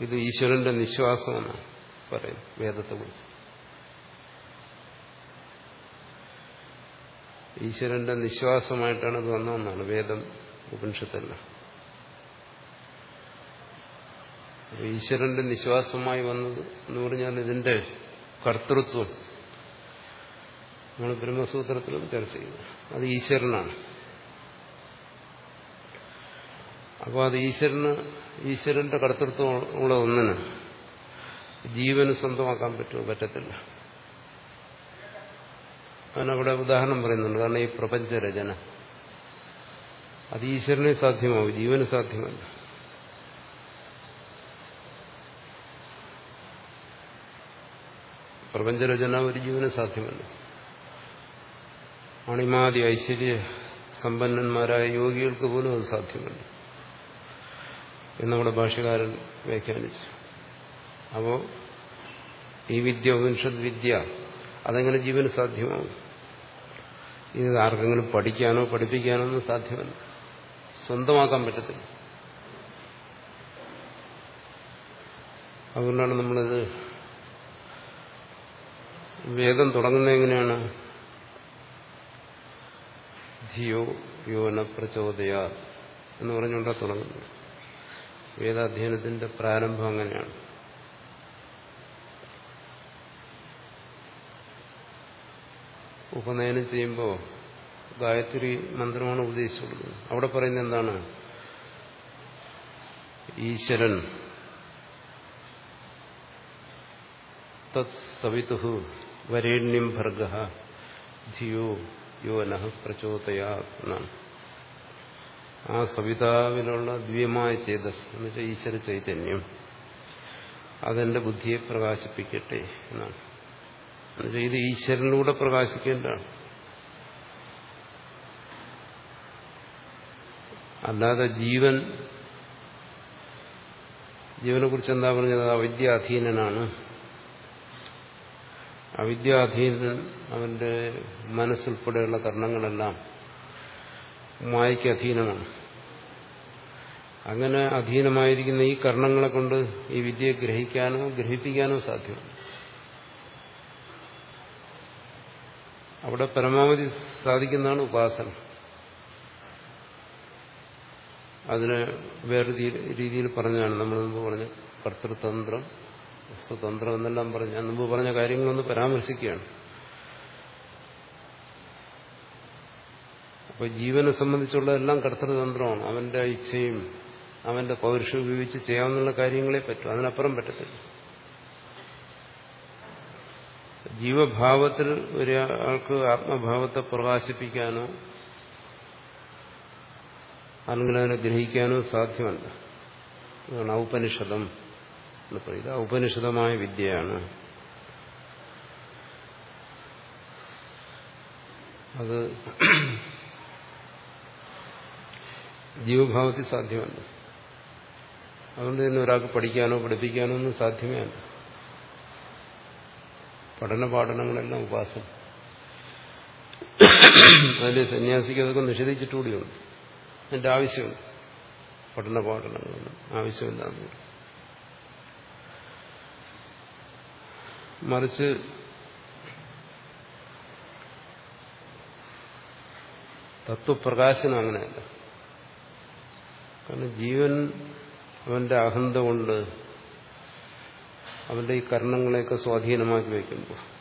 ഇത് ഈശ്വരന്റെ നിശ്വാസമാണ് പറയും വേദത്തെ കുറിച്ച്. ഈശ്വരന്റെ നിശ്വാസമായിട്ടാണ് ഇത് വന്നതെന്നാണ് വേദം ഉപനിഷത്തെല്ലാം. ഈശ്വരന്റെ നിശ്വാസമായി വന്നത് എന്ന് പറഞ്ഞാൽ ഇതിന്റെ കർത്തൃത്വം നമ്മൾ ബ്രഹ്മസൂത്രത്തിലും ചർച്ച ചെയ്തു. അത് ഈശ്വരനാണ്. അപ്പോൾ അത് ഈശ്വരന് ഈശ്വരന്റെ കർത്തൃത്വം ഉള്ള ഒന്നിന് ജീവന് സ്വന്തമാക്കാൻ പറ്റുമോ പറ്റത്തില്ല. അതിനവിടെ ഉദാഹരണം പറയുന്നുണ്ട്. കാരണം ഈ പ്രപഞ്ചരചന. അത് ഈശ്വരനെ സാധ്യമാവും ജീവന് സാധ്യമല്ല. പ്രപഞ്ചരചന ഒരു ജീവന് സാധ്യമല്ല. അണിമാതി ഐശ്വര്യ സമ്പന്നന്മാരായ യോഗികൾക്ക് പോലും അത് സാധ്യമല്ല നമ്മുടെ ഭാഷകാരൻ വ്യാഖ്യാനിച്ചു. അപ്പോ ഈ വിദ്യ ഉപനിഷത് വിദ്യ അതെങ്ങനെ ജീവന് സാധ്യമാവും? ഇത് ആർക്കെങ്കിലും പഠിക്കാനോ പഠിപ്പിക്കാനോ ഒന്നും സാധ്യമല്ല. സ്വന്തമാക്കാൻ പറ്റത്തില്ല. അതുകൊണ്ടാണ് നമ്മളിത് വേദം തുടങ്ങുന്നത് എങ്ങനെയാണ്? ധിയോ യോന പ്രചോദയ എന്ന് പറഞ്ഞുകൊണ്ടാണ് തുടങ്ങുന്നത്. വേദാധ്യയനത്തിന്റെ പ്രാരംഭം അങ്ങനെയാണ്. ഉപനയനം ചെയ്യുമ്പോൾ ഗായത്രി മന്ത്രമാണ് ഉപദേശിച്ചു അവിടെ പറയുന്നത് എന്താണ്? ഈശ്വരൻ തത് സവിതു വരേണ്യം ഭർഗ ധിയോ യോന എന്നാണ് ആ സവിതാവിലുള്ള ദിവ്യമായ ചേതസ് എന്നുവെച്ചാൽ ഈശ്വര ചൈതന്യം അതെന്റെ ബുദ്ധിയെ പ്രകാശിപ്പിക്കട്ടെ എന്നാണ്. എന്നുവെച്ചാൽ ഇത് ഈശ്വരനിലൂടെ പ്രകാശിക്കേണ്ടതാണ്. അല്ലാതെ ജീവൻ ജീവനെ കുറിച്ച് എന്താ പറഞ്ഞത്? അവിദ്യാധീനനാണ്. അവിദ്യാധീനൻ അവന്റെ മനസ്സുൾപ്പെടെയുള്ള കർണങ്ങളെല്ലാം മായയ്ക്ക് അധീനമാണ് അങ്ങനെ അധീനമായിരിക്കുന്ന ഈ കർണങ്ങളെ കൊണ്ട് ഈ വിദ്യയെ ഗ്രഹിക്കാനോ ഗ്രഹിപ്പിക്കാനോ സാധ്യമാണ്. അവിടെ പരമാവധി സാധിക്കുന്നതാണ് ഉപാസന. അതിന് വേറെ രീതിയിൽ പറഞ്ഞാണ് നമ്മൾ മുമ്പ് പറഞ്ഞ കർത്തൃതന്ത്രം വസ്തുതന്ത്രം എന്നെല്ലാം പറഞ്ഞ് ഞാൻ മുമ്പ് പറഞ്ഞ കാര്യങ്ങളൊന്ന് പരാമർശിക്കുകയാണ്. അപ്പോൾ ജീവനെ സംബന്ധിച്ചുള്ളതെല്ലാം കർത്തൃതന്ത്രമാണ്. അവന്റെ ഇച്ഛയും അവന്റെ പൗരുഷം ഉപയോഗിച്ച് ചെയ്യാവുന്ന കാര്യങ്ങളെ പറ്റും. അതിനപ്പുറം പറ്റത്തില്ല. ജീവഭാവത്തിൽ ഒരാൾക്ക് ആത്മഭാവത്തെ പ്രകാശിപ്പിക്കാനോ അല്ലെങ്കിൽ അതിനെ ഗ്രഹിക്കാനോ സാധ്യമല്ല. ഔപനിഷദം. പറയുന്നത് ഔപനിഷദമായ വിദ്യയാണ്. അത് ജീവഭാവത്തിൽ സാധ്യമല്ല. അതുകൊണ്ട് തന്നെ ഒരാൾക്ക് പഠിക്കാനോ പഠിപ്പിക്കാനോ ഒന്നും സാധ്യമേ അല്ല. പഠന പാഠനങ്ങളെല്ലാം ഉപാസം. അതിൽ സന്യാസിക്ക് അതൊക്കെ നിഷേധിച്ചിട്ടുകൂടിയുണ്ട്. അതിന്റെ ആവശ്യമുണ്ട്. പഠന പാഠനങ്ങളൊന്നും ആവശ്യമില്ലാന്ന്. മറിച്ച് തത്വപ്രകാശനം അങ്ങനെയല്ല. കാരണം ജീവൻ അവന്റെ അഹന്ത കൊണ്ട് അവന്റെ ഈ കർണങ്ങളെയൊക്കെ സ്വാധീനമാക്കി വയ്ക്കുമ്പോൾ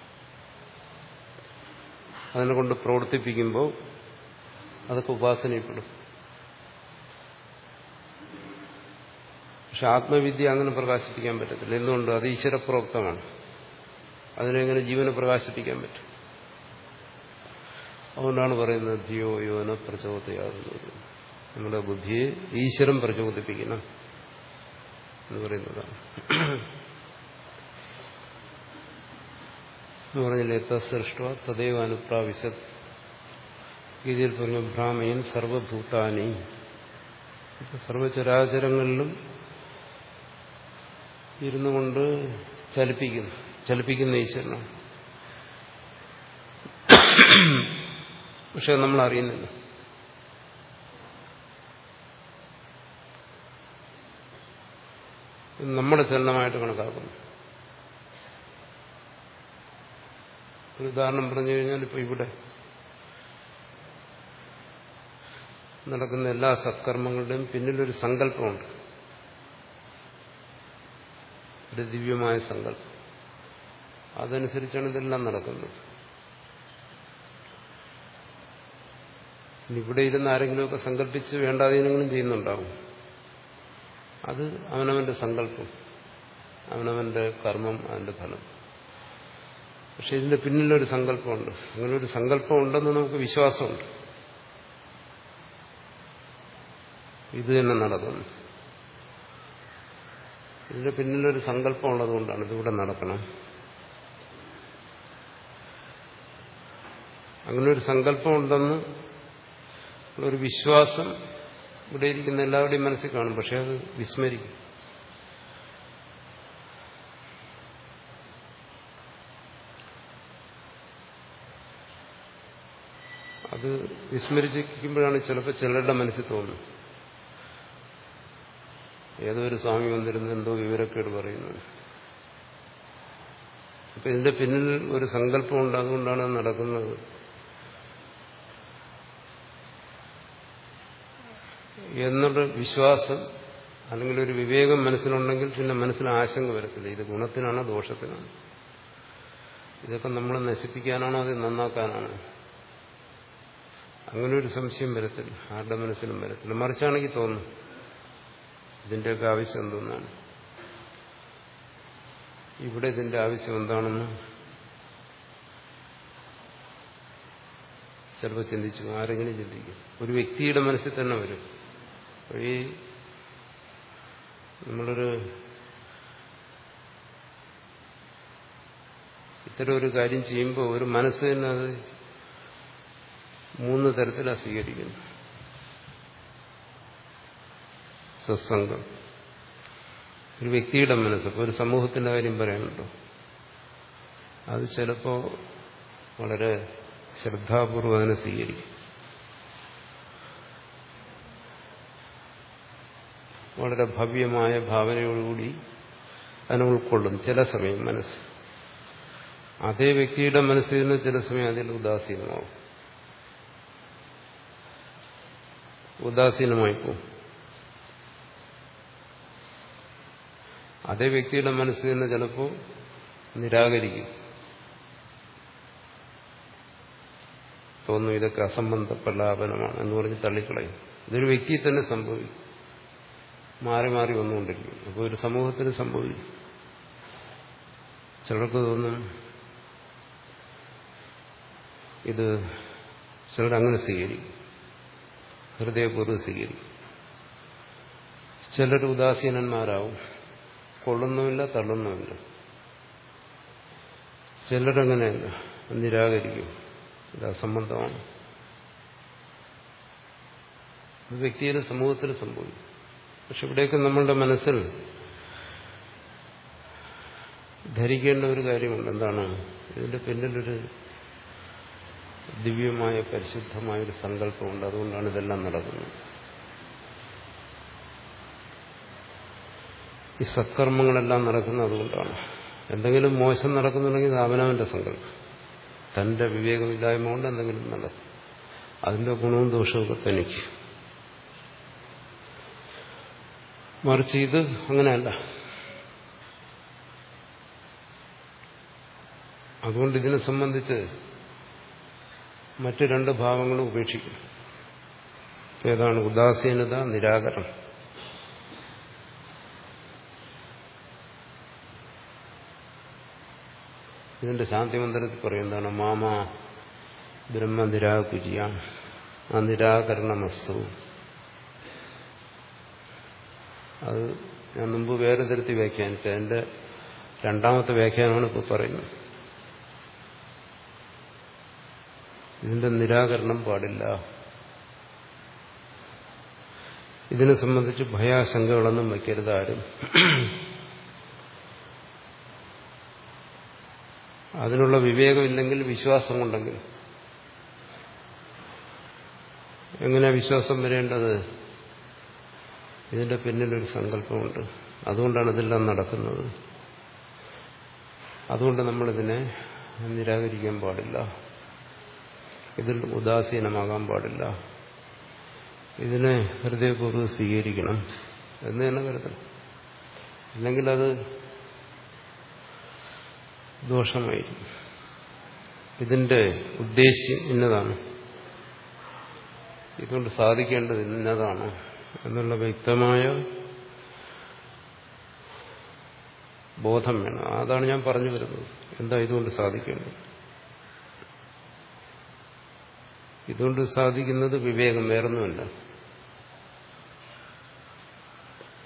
അതിനെ കൊണ്ട് പ്രവർത്തിപ്പിക്കുമ്പോൾ അതൊക്കെ ഉപാസനയിൽപ്പെടും. പക്ഷെ ആത്മവിദ്യ അങ്ങനെ പ്രകാശിപ്പിക്കാൻ പറ്റത്തില്ല. എന്തുകൊണ്ട്? അത് ഈശ്വരപ്രോക്തമാണ് അതിനെങ്ങനെ ജീവനെ പ്രകാശിപ്പിക്കാൻ പറ്റും? അതുകൊണ്ടാണ് പറയുന്നത് ധിയോ യോന പ്രചോദയാകുന്നത് നമ്മുടെ ബുദ്ധിയെ ഈശ്വരം പ്രചോദിപ്പിക്കണം എന്ന് പറയുന്നതാണ്. എന്ന് പറഞ്ഞില്ലേ തസൃഷ്ട തദൈവ അനുപ്രാവശ്യത്. ഗീതിയിൽ പറഞ്ഞു ഭ്രാമയൻ സർവഭൂതാനി. സർവചരാചരങ്ങളിലും ഇരുന്നു കൊണ്ട് ചലിപ്പിക്കുന്നു. ചലിപ്പിക്കുന്ന ഈശ്വരനാണ് പക്ഷെ നമ്മൾ അറിയുന്നില്ല. നമ്മുടെ ചലനമായിട്ട് കണക്കാക്കുന്നു. ഒരു ഉദാഹരണം പറഞ്ഞു കഴിഞ്ഞാൽ ഇപ്പൊ ഇവിടെ നടക്കുന്ന എല്ലാ സത്കർമ്മങ്ങളുടെയും പിന്നിലൊരു സങ്കല്പമുണ്ട്. ഒരു ദിവ്യമായ സങ്കല്പം. അതനുസരിച്ചാണ് ഇതെല്ലാം നടക്കുന്നത്. ഇവിടെ ഇരുന്ന് ആരെങ്കിലുമൊക്കെ സങ്കല്പിച്ച് വേണ്ടാധീനങ്ങളും ചെയ്യുന്നുണ്ടാവും. അത് അവനവന്റെ സങ്കല്പം അവനവന്റെ കർമ്മം അവന്റെ ഫലം. പക്ഷെ ഇതിന്റെ പിന്നിലൊരു സങ്കല്പമുണ്ട്. അങ്ങനെ ഒരു സങ്കല്പം ഉണ്ടെന്ന് നമുക്ക് വിശ്വാസമുണ്ട്. ഇത് തന്നെ നടക്കുന്നു. ഇതിന്റെ പിന്നിലൊരു സങ്കല്പം ഉള്ളതുകൊണ്ടാണ് ഇതിവിടെ നടക്കണം. അങ്ങനെ ഒരു സങ്കല്പം ഉണ്ടെന്ന് ഒരു വിശ്വാസം ഇവിടെ ഇരിക്കുന്ന എല്ലാവരുടെയും മനസ്സിൽ കാണും പക്ഷെ അത് വിസ്മരിക്കും. അത് വിസ്മരിച്ചിരിക്കുമ്പോഴാണ് ചിലപ്പോൾ ചിലരുടെ മനസ്സിൽ തോന്നുന്നത്. ഏതോ ഒരു സ്വാമി വന്നിരുന്ന് എന്തോ വിവരക്കേട് പറയുന്നു. അപ്പൊ ഇതിന്റെ പിന്നിൽ ഒരു സങ്കല്പമുണ്ട് അതുകൊണ്ടാണ് നടക്കുന്നത്. എന്നുള്ള വിശ്വാസം അല്ലെങ്കിൽ ഒരു വിവേകം മനസ്സിലുണ്ടെങ്കിൽ പിന്നെ മനസ്സിൽ ആശങ്ക വരത്തില്ല. ഇത് ഗുണത്തിനാണോ ദോഷത്തിനാണ്? ഇതൊക്കെ നമ്മൾ നശിപ്പിക്കാനാണോ അത് നന്നാക്കാനാണോ? അങ്ങനെ ഒരു സംശയം വരത്തില്ല. ആരുടെ മനസ്സിലും വരത്തില്ല. മറിച്ചാണെങ്കിൽ തോന്നും ഇതിന്റെയൊക്കെ ആവശ്യം എന്തെന്നാണ്. ഇവിടെ ഇതിന്റെ ആവശ്യം എന്താണെന്ന് ചിലപ്പോൾ ചിന്തിച്ചു. ആരെങ്കിലും ചിന്തിക്കും. ഒരു വ്യക്തിയുടെ മനസ്സിൽ തന്നെ വരും. ഈ നമ്മളൊരു ഇത്തരം ഒരു കാര്യം ചെയ്യുമ്പോൾ ഒരു മനസ്സ് തന്നെ അത് മൂന്ന് തരത്തിലാണ് സ്വീകരിക്കുന്നത് സത്സംഗം. ഒരു വ്യക്തിയുടെ മനസ്സ്. ഒരു സമൂഹത്തിന്റെ കാര്യം പറയാനുണ്ടോ? അത് ചിലപ്പോൾ വളരെ ശ്രദ്ധാപൂർവം അതിനെ സ്വീകരിക്കും. വളരെ ഭവ്യമായ ഭാവനയോടുകൂടി അതിനെ ഉൾക്കൊള്ളും ചില സമയം മനസ്സ്. അതേ വ്യക്തിയുടെ മനസ്സിൽ നിന്ന് ചില സമയം അതിൽ ഉദാസീനമാവും. ഉദാസീനമായി പോകും അതേ വ്യക്തിയുടെ മനസ്സിൽ നിന്ന് ചിലപ്പോൾ നിരാകരിക്കും. തോന്നും ഇതൊക്കെ അസംബന്ധ പ്രലാപനമാണ് എന്ന് പറഞ്ഞ് തള്ളിക്കളയും. ഇതൊരു വ്യക്തി തന്നെ സംഭവിക്കും. മാറി മാറി വന്നുകൊണ്ടിരിക്കും അപ്പോൾ ഒരു സമൂഹത്തിന് സംഭവിക്കും. ചിലർക്ക് തോന്നും ഇത് ചിലർ അങ്ങനെ സ്വീകരിക്കും. ഹൃദയപൂർവം സ്വീകരിക്കും. ചിലർ ഉദാസീനന്മാരാവും. കൊള്ളുന്നുമില്ല തള്ളുന്നുമില്ല. ചിലരങ്ങനെയല്ല നിരാകരിക്കും. ഇത് അസംബന്ധമാണ്. വ്യക്തിയുടെ സമൂഹത്തിൽ സംഭവിക്കും. പക്ഷെ ഇവിടെയൊക്കെ നമ്മളുടെ മനസ്സിൽ ധരിക്കേണ്ട ഒരു കാര്യമുണ്ട്. എന്താണ്? ഇതിന്റെ പിന്നിലൊരു ദിവ്യമായ പരിശുദ്ധമായ ഒരു സങ്കല്പമുണ്ട്. അതുകൊണ്ടാണ് ഇതെല്ലാം നടക്കുന്നത്. ഈ സത്കർമ്മങ്ങളെല്ലാം നടക്കുന്നത് അതുകൊണ്ടാണ്. എന്തെങ്കിലും മോശം നടക്കുന്നുണ്ടെങ്കിൽ ഇത് അവനവന്റെ സങ്കല്പം. തന്റെ വിവേകമില്ലായ്മ കൊണ്ട് എന്തെങ്കിലും നടക്കും. അതിന്റെ ഗുണവും ദോഷവും ഒക്കെ തനിക്ക്. മറിച്ച് ഇത് അങ്ങനെയല്ല. അതുകൊണ്ട് ഇതിനെ സംബന്ധിച്ച് മറ്റു രണ്ട് ഭാവങ്ങളും ഉപേക്ഷിക്കും. ഏതാണ് ഉദാസീനത നിരാകരണം. ഇതിന്റെ ശാന്തിമന്ദിരത്തിൽ മന്ദിരത്തിൽ പറയുന്നതാണ് മാമ ബ്രഹ്മ നിരാകുര്യ ആ നിരാകരണമസ്തു അത് ഞാൻ മുമ്പ് വേറെ തരത്തിൽ വ്യാഖ്യാനിച്ച അതിന്റെ രണ്ടാമത്തെ വ്യാഖ്യാനമാണ് ഇപ്പോൾ പറയുന്നത്. ഇതിന്റെ നിരാകരണം പാടില്ല. ഇതിനെ സംബന്ധിച്ച് ഭയാശങ്കകളൊന്നും വയ്ക്കരുത് ആരും. അതിനുള്ള വിവേകമില്ലെങ്കിൽ വിശ്വാസം ഉണ്ടെങ്കിൽ എങ്ങനെ വിശ്വാസം വരേണ്ടത്? ഇതിന്റെ പിന്നിലൊരു സങ്കല്പമുണ്ട്. അതുകൊണ്ടാണ് ഇതെല്ലാം നടക്കുന്നത്. അതുകൊണ്ട് നമ്മളിതിനെ നിരാകരിക്കാൻ പാടില്ല. ഇതിൽ ഉദാസീനമാകാൻ പാടില്ല. ഇതിനെ ഹൃദയപൂർവം സ്വീകരിക്കണം എന്ന് തന്നെ കരുതണം. അല്ലെങ്കിൽ അത് ദോഷമായിരിക്കും. ഇതിന്റെ ഉദ്ദേശ്യം ഇന്നതാണ്. ഇതുകൊണ്ട് സാധിക്കേണ്ടത് ഇന്നതാണ്. എന്നുള്ള വ്യക്തമായ ബോധം വേണം. അതാണ് ഞാൻ പറഞ്ഞു വരുന്നത്. എന്താ ഇതുകൊണ്ട് സാധിക്കേണ്ടത്? ഇതുകൊണ്ട് സാധിക്കുന്നത് വിവേകം വേറൊന്നുമല്ല.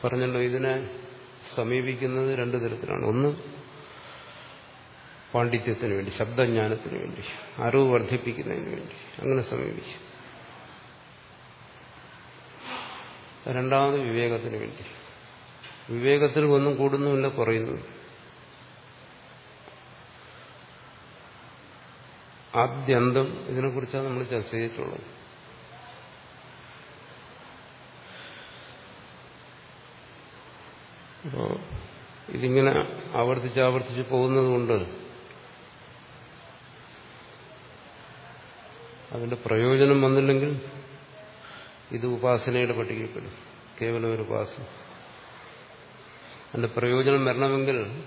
പറഞ്ഞല്ലോ ഇതിനെ സമീപിക്കുന്നത് രണ്ടു തരത്തിലാണ്. ഒന്ന് പാണ്ഡിത്യത്തിന് വേണ്ടി ശബ്ദജ്ഞാനത്തിന് വേണ്ടി അറിവ് വർദ്ധിപ്പിക്കുന്നതിന് വേണ്ടി. അങ്ങനെ സമീപിക്കും. രണ്ടാമത് വിവേകത്തിന് വേണ്ടി. വിവേകത്തിൽ ഒന്നും കൂടുന്നുമില്ല കുറയുന്നുമില്ല. ആദ്യന്തം ഇതിനെക്കുറിച്ചാണ് നമ്മൾ ചർച്ച ചെയ്തിട്ടുള്ളത്. അപ്പോ ഇതിങ്ങനെ ആവർത്തിച്ച് ആവർത്തിച്ച് പോകുന്നതുകൊണ്ട് അതിന്റെ പ്രയോജനം വന്നില്ലെങ്കിൽ ഇത് ഉപാസനയുടെ പട്ടികയിൽപ്പെടും കേവലം ഒരു ഉപാസന. അതിന്റെ പ്രയോജനം വരണമെങ്കിൽ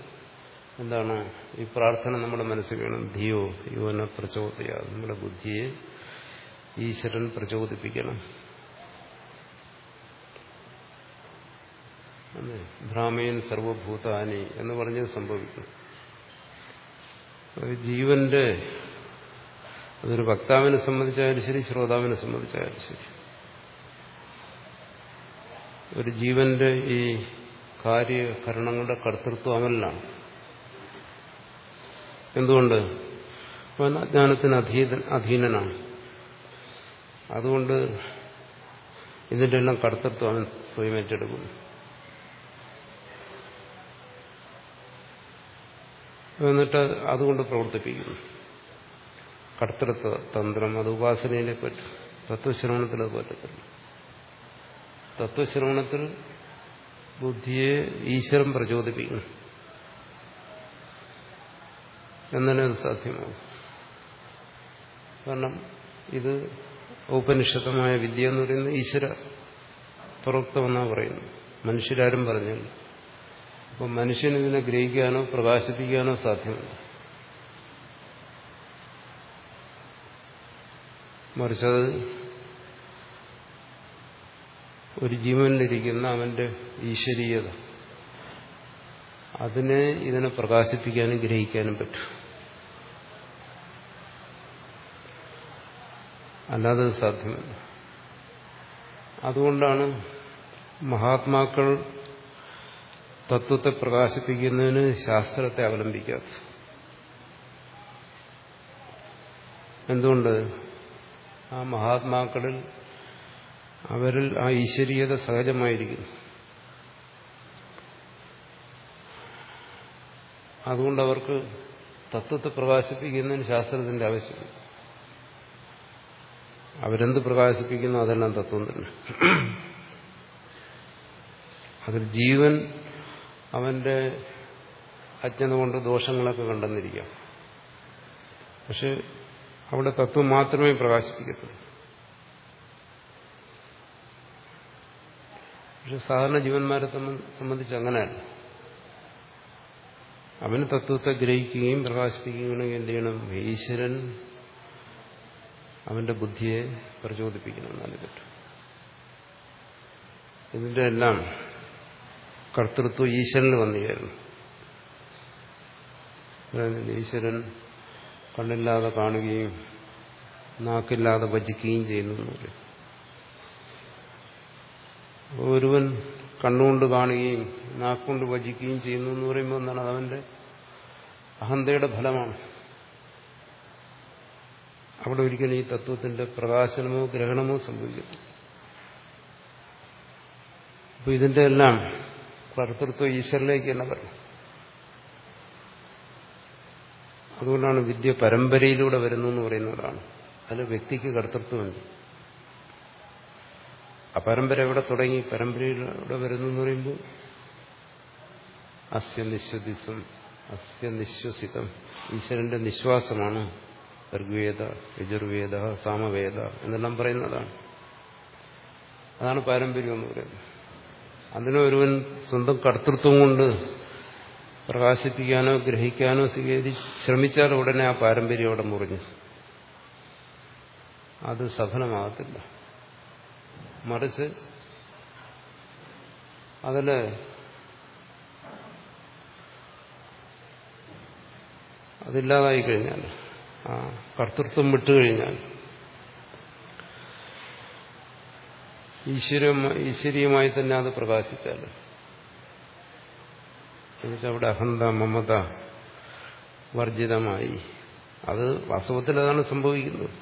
എന്താണ്? ഈ പ്രാർത്ഥന നമ്മുടെ മനസ്സിൽ വേണം. ധിയോ യുവന പ്രചോദയ. നമ്മുടെ ബുദ്ധിയെ ഈശ്വരൻ പ്രചോദിപ്പിക്കണം. ഭ്രാമയൻ സർവഭൂതാനി എന്ന് പറഞ്ഞ് സംഭവിക്കും. ജീവന്റെ അതൊരു വക്താവിനെ സംബന്ധിച്ചായാലും ശരി ശ്രോതാവിനെ സംബന്ധിച്ചായാലും ശരി. ഒരു ജീവന്റെ ഈ കാര്യകരണങ്ങളുടെ കർത്തൃത്വം അവനിലാണ്. എന്തുകൊണ്ട്? അവൻ അജ്ഞാനത്തിന് അധീത അധീനനാണ്. അതുകൊണ്ട് ഇതിന്റെ എല്ലാം കർത്തൃത്വം അവൻ സ്വയം ഏറ്റെടുക്കുന്നു. എന്നിട്ട് അതുകൊണ്ട് പ്രവർത്തിപ്പിക്കുന്നു. കർത്തൃത്വ തന്ത്രം അത് ഉപാസനയിലെ പറ്റും. തത്വശ്രവണത്തിൽ അത് പറ്റത്തില്ല. തത്വശ്രവണത്തിൽ ബുദ്ധിയെ ഈശ്വരൻ പ്രചോദിപ്പിക്കുന്നു. എന്നാലേ അത് സാധ്യമാകും കാരണം ഇത് ഔപനിഷത്തമായ വിദ്യ എന്ന് പറയുന്നത് ഈശ്വര പ്രവൃത്തമെന്നാണ് പറയുന്നത്. മനുഷ്യരാരും പറഞ്ഞില്ല. അപ്പം മനുഷ്യന് ഇതിനെ ഗ്രഹിക്കാനോ പ്രകാശിപ്പിക്കാനോ സാധ്യമല്ല. മറിച്ചത് ഒരു ജീവനിലിരിക്കുന്ന അവന്റെ ഈശ്വരീയത. അതിനെ ഇതിനെ പ്രകാശിപ്പിക്കാനും ഗ്രഹിക്കാനും പറ്റും. അല്ലാതെ സാധ്യമല്ല. അതുകൊണ്ടാണ് മഹാത്മാക്കൾ തത്വത്തെ പ്രകാശിപ്പിക്കുന്നതിന് ശാസ്ത്രത്തെ അവലംബിക്കാത്തത്. എന്തുകൊണ്ട്? ആ മഹാത്മാക്കളിൽ അവരിൽ ആ ഈശ്വരീയത സഹജമായിരിക്കുന്നു. അതുകൊണ്ട് അവർക്ക് തത്വത്തെ പ്രകാശിപ്പിക്കുന്നതിന് ശാസ്ത്രത്തിന്റെ ആവശ്യമില്ല. അവരെന്ത് പ്രകാശിപ്പിക്കുന്നു അതെല്ലാം തത്വം തന്നെ. അതിൽ ജീവൻ അവന്റെ അജ്ഞത കൊണ്ട് ദോഷങ്ങളൊക്കെ കണ്ടെന്നിരിക്കാം. പക്ഷെ അവിടെ തത്വം മാത്രമേ പ്രകാശിപ്പിക്കത്തുള്ളൂ. പക്ഷെ സാധാരണ ജീവന്മാരെ സംബന്ധിച്ച് അങ്ങനെയല്ല. അവന് തത്വത്തെ ഗ്രഹിക്കുകയും പ്രകാശിപ്പിക്കുകയും എന്ത് ചെയ്യണം? ഈശ്വരൻ അവന്റെ ബുദ്ധിയെ പ്രചോദിപ്പിക്കണം എന്നാലും പറ്റും. ഇതിന്റെ എല്ലാം കർത്തൃത്വം ഈശ്വരന് വന്നുകയായിരുന്നു ഈശ്വരൻ കണ്ണില്ലാതെ കാണുകയും നാക്കില്ലാതെ ഭജിക്കുകയും ചെയ്യുന്നു പറയും. ഒരുവൻ കണ്ണുകൊണ്ട് കാണുകയും നാക്കുകൊണ്ട് വചിക്കുകയും ചെയ്യുന്നു എന്ന് പറയുമ്പോൾ എന്താണ്? അതവന്റെ അഹന്തയുടെ ഫലമാണ്. അവിടെ ഒരിക്കലും ഈ തത്വത്തിന്റെ പ്രകാശനമോ ഗ്രഹണമോ സംഭവിക്കുന്നു അപ്പൊ ഇതിന്റെ എല്ലാം കർത്തൃത്വം ഈശ്വരനിലേക്ക് തന്നെ വരണം അതുകൊണ്ടാണ് വിദ്യ പരമ്പരയിലൂടെ വരുന്നു എന്ന് പറയുന്നതാണ്. അതിൽ വ്യക്തിക്ക് കർത്തൃത്വമുണ്ട്. ആ പരമ്പര എവിടെ തുടങ്ങി? പരമ്പരയിലൂടെ വരുന്നു എന്ന് പറയുമ്പോൾ അസ്യ നിശ്വസിതം അസ്യ നിശ്വസിതം ഈശ്വരന്റെ നിശ്വാസമാണ് ഋഗ്വേദ യജുർവേദ സാമവേദ എന്നെല്ലാം പറയുന്നതാണ്. അതാണ് പാരമ്പര്യം എന്ന് പറയുന്നത്. അതിനൊരുവൻ സ്വന്തം കർത്തൃത്വം കൊണ്ട് പ്രകാശിപ്പിക്കാനോ ഗ്രഹിക്കാനോ സ്വീകരി ശ്രമിച്ചാൽ ഉടനെ ആ പാരമ്പര്യം അവിടെ മുറിഞ്ഞു. അത് സഫലമാകത്തില്ല. മറിച്ച് അതിൽ അതില്ലാതായി കഴിഞ്ഞാൽ ആ കർത്തൃത്വം വിട്ടുകഴിഞ്ഞാൽ ഈശ്വര ഈശ്വരീയമായി തന്നെ അത് പ്രകാശിച്ചാൽ എന്നുവെച്ചാൽ അവിടെ അഹന്ത മമത വർജിതമായി. അത് വാസ്തവത്തിൽ അതാണ് സംഭവിക്കുന്നത്.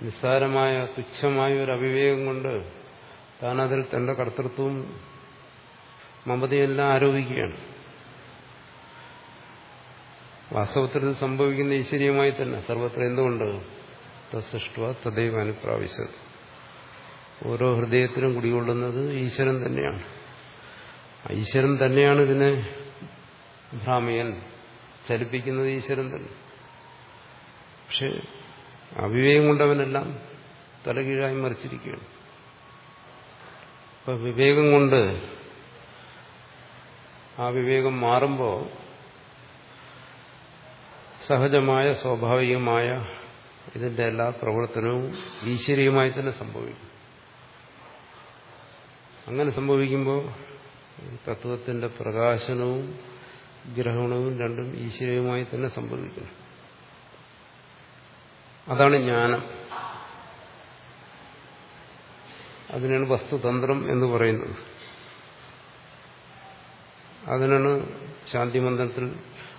നിസ്സാരമായ തുച്ഛമായ ഒരു അവിവേകം കൊണ്ട് താൻ അതിൽ തന്റെ കർത്തൃത്വവും മമതയെല്ലാം ആരോപിക്കുകയാണ്. വാസ്തവത്തിൽ സംഭവിക്കുന്ന ഈശ്വരീയമായി തന്നെ. സർവത്ര എന്തുകൊണ്ട്? തസൃഷ്ട തദൈവ അനുപ്രാവശ്യത് ഓരോ ഹൃദയത്തിലും കുടികൊള്ളുന്നത് ഈശ്വരൻ തന്നെയാണ്. ഈശ്വരൻ തന്നെയാണ് ഇതിനെ ഭ്രാമിയൻ ചലിപ്പിക്കുന്നത് ഈശ്വരൻ തന്നെ. പക്ഷെ അവിവേകം കൊണ്ടവനെല്ലാം തലകീഴായി മറിച്ചിരിക്കുകയാണ് അപ്പൊ വിവേകം കൊണ്ട് ആ വിവേകം മാറുമ്പോൾ സഹജമായ സ്വാഭാവികമായ ഇതിന്റെ എല്ലാ പ്രവർത്തനവും ഈശ്വരീയമായി തന്നെ സംഭവിക്കും. അങ്ങനെ സംഭവിക്കുമ്പോൾ തത്വത്തിന്റെ പ്രകാശനവും ഗ്രഹണവും രണ്ടും ഈശ്വരീയമായി തന്നെ സംഭവിക്കുന്നു. അതാണ് ജ്ഞാനം. അതിനാണ് വസ്തുതന്ത്രം എന്ന് പറയുന്നത്. അതിനാണ് ശാന്തിമന്ത്രത്തിൽ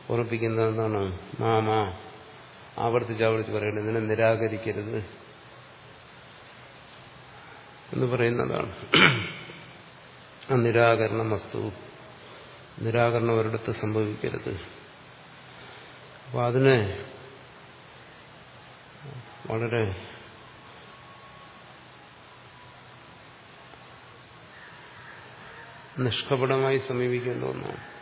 ഉറപ്പിക്കുന്നത് എന്താണ് മാമ ആവർത്തിച്ച് ആവർത്തിച്ച് പറയുന്നത്. ഇതിനെ നിരാകരിക്കരുത് എന്ന് പറയുന്നതാണ്. ആ നിരാകരണ വസ്തു. നിരാകരണം ഒരിടത്ത് സംഭവിക്കരുത്. അപ്പോൾ അതിനെ വളരെ നിഷ്കപടമായി സമീപിക്കേണ്ട ഒന്നാണ്.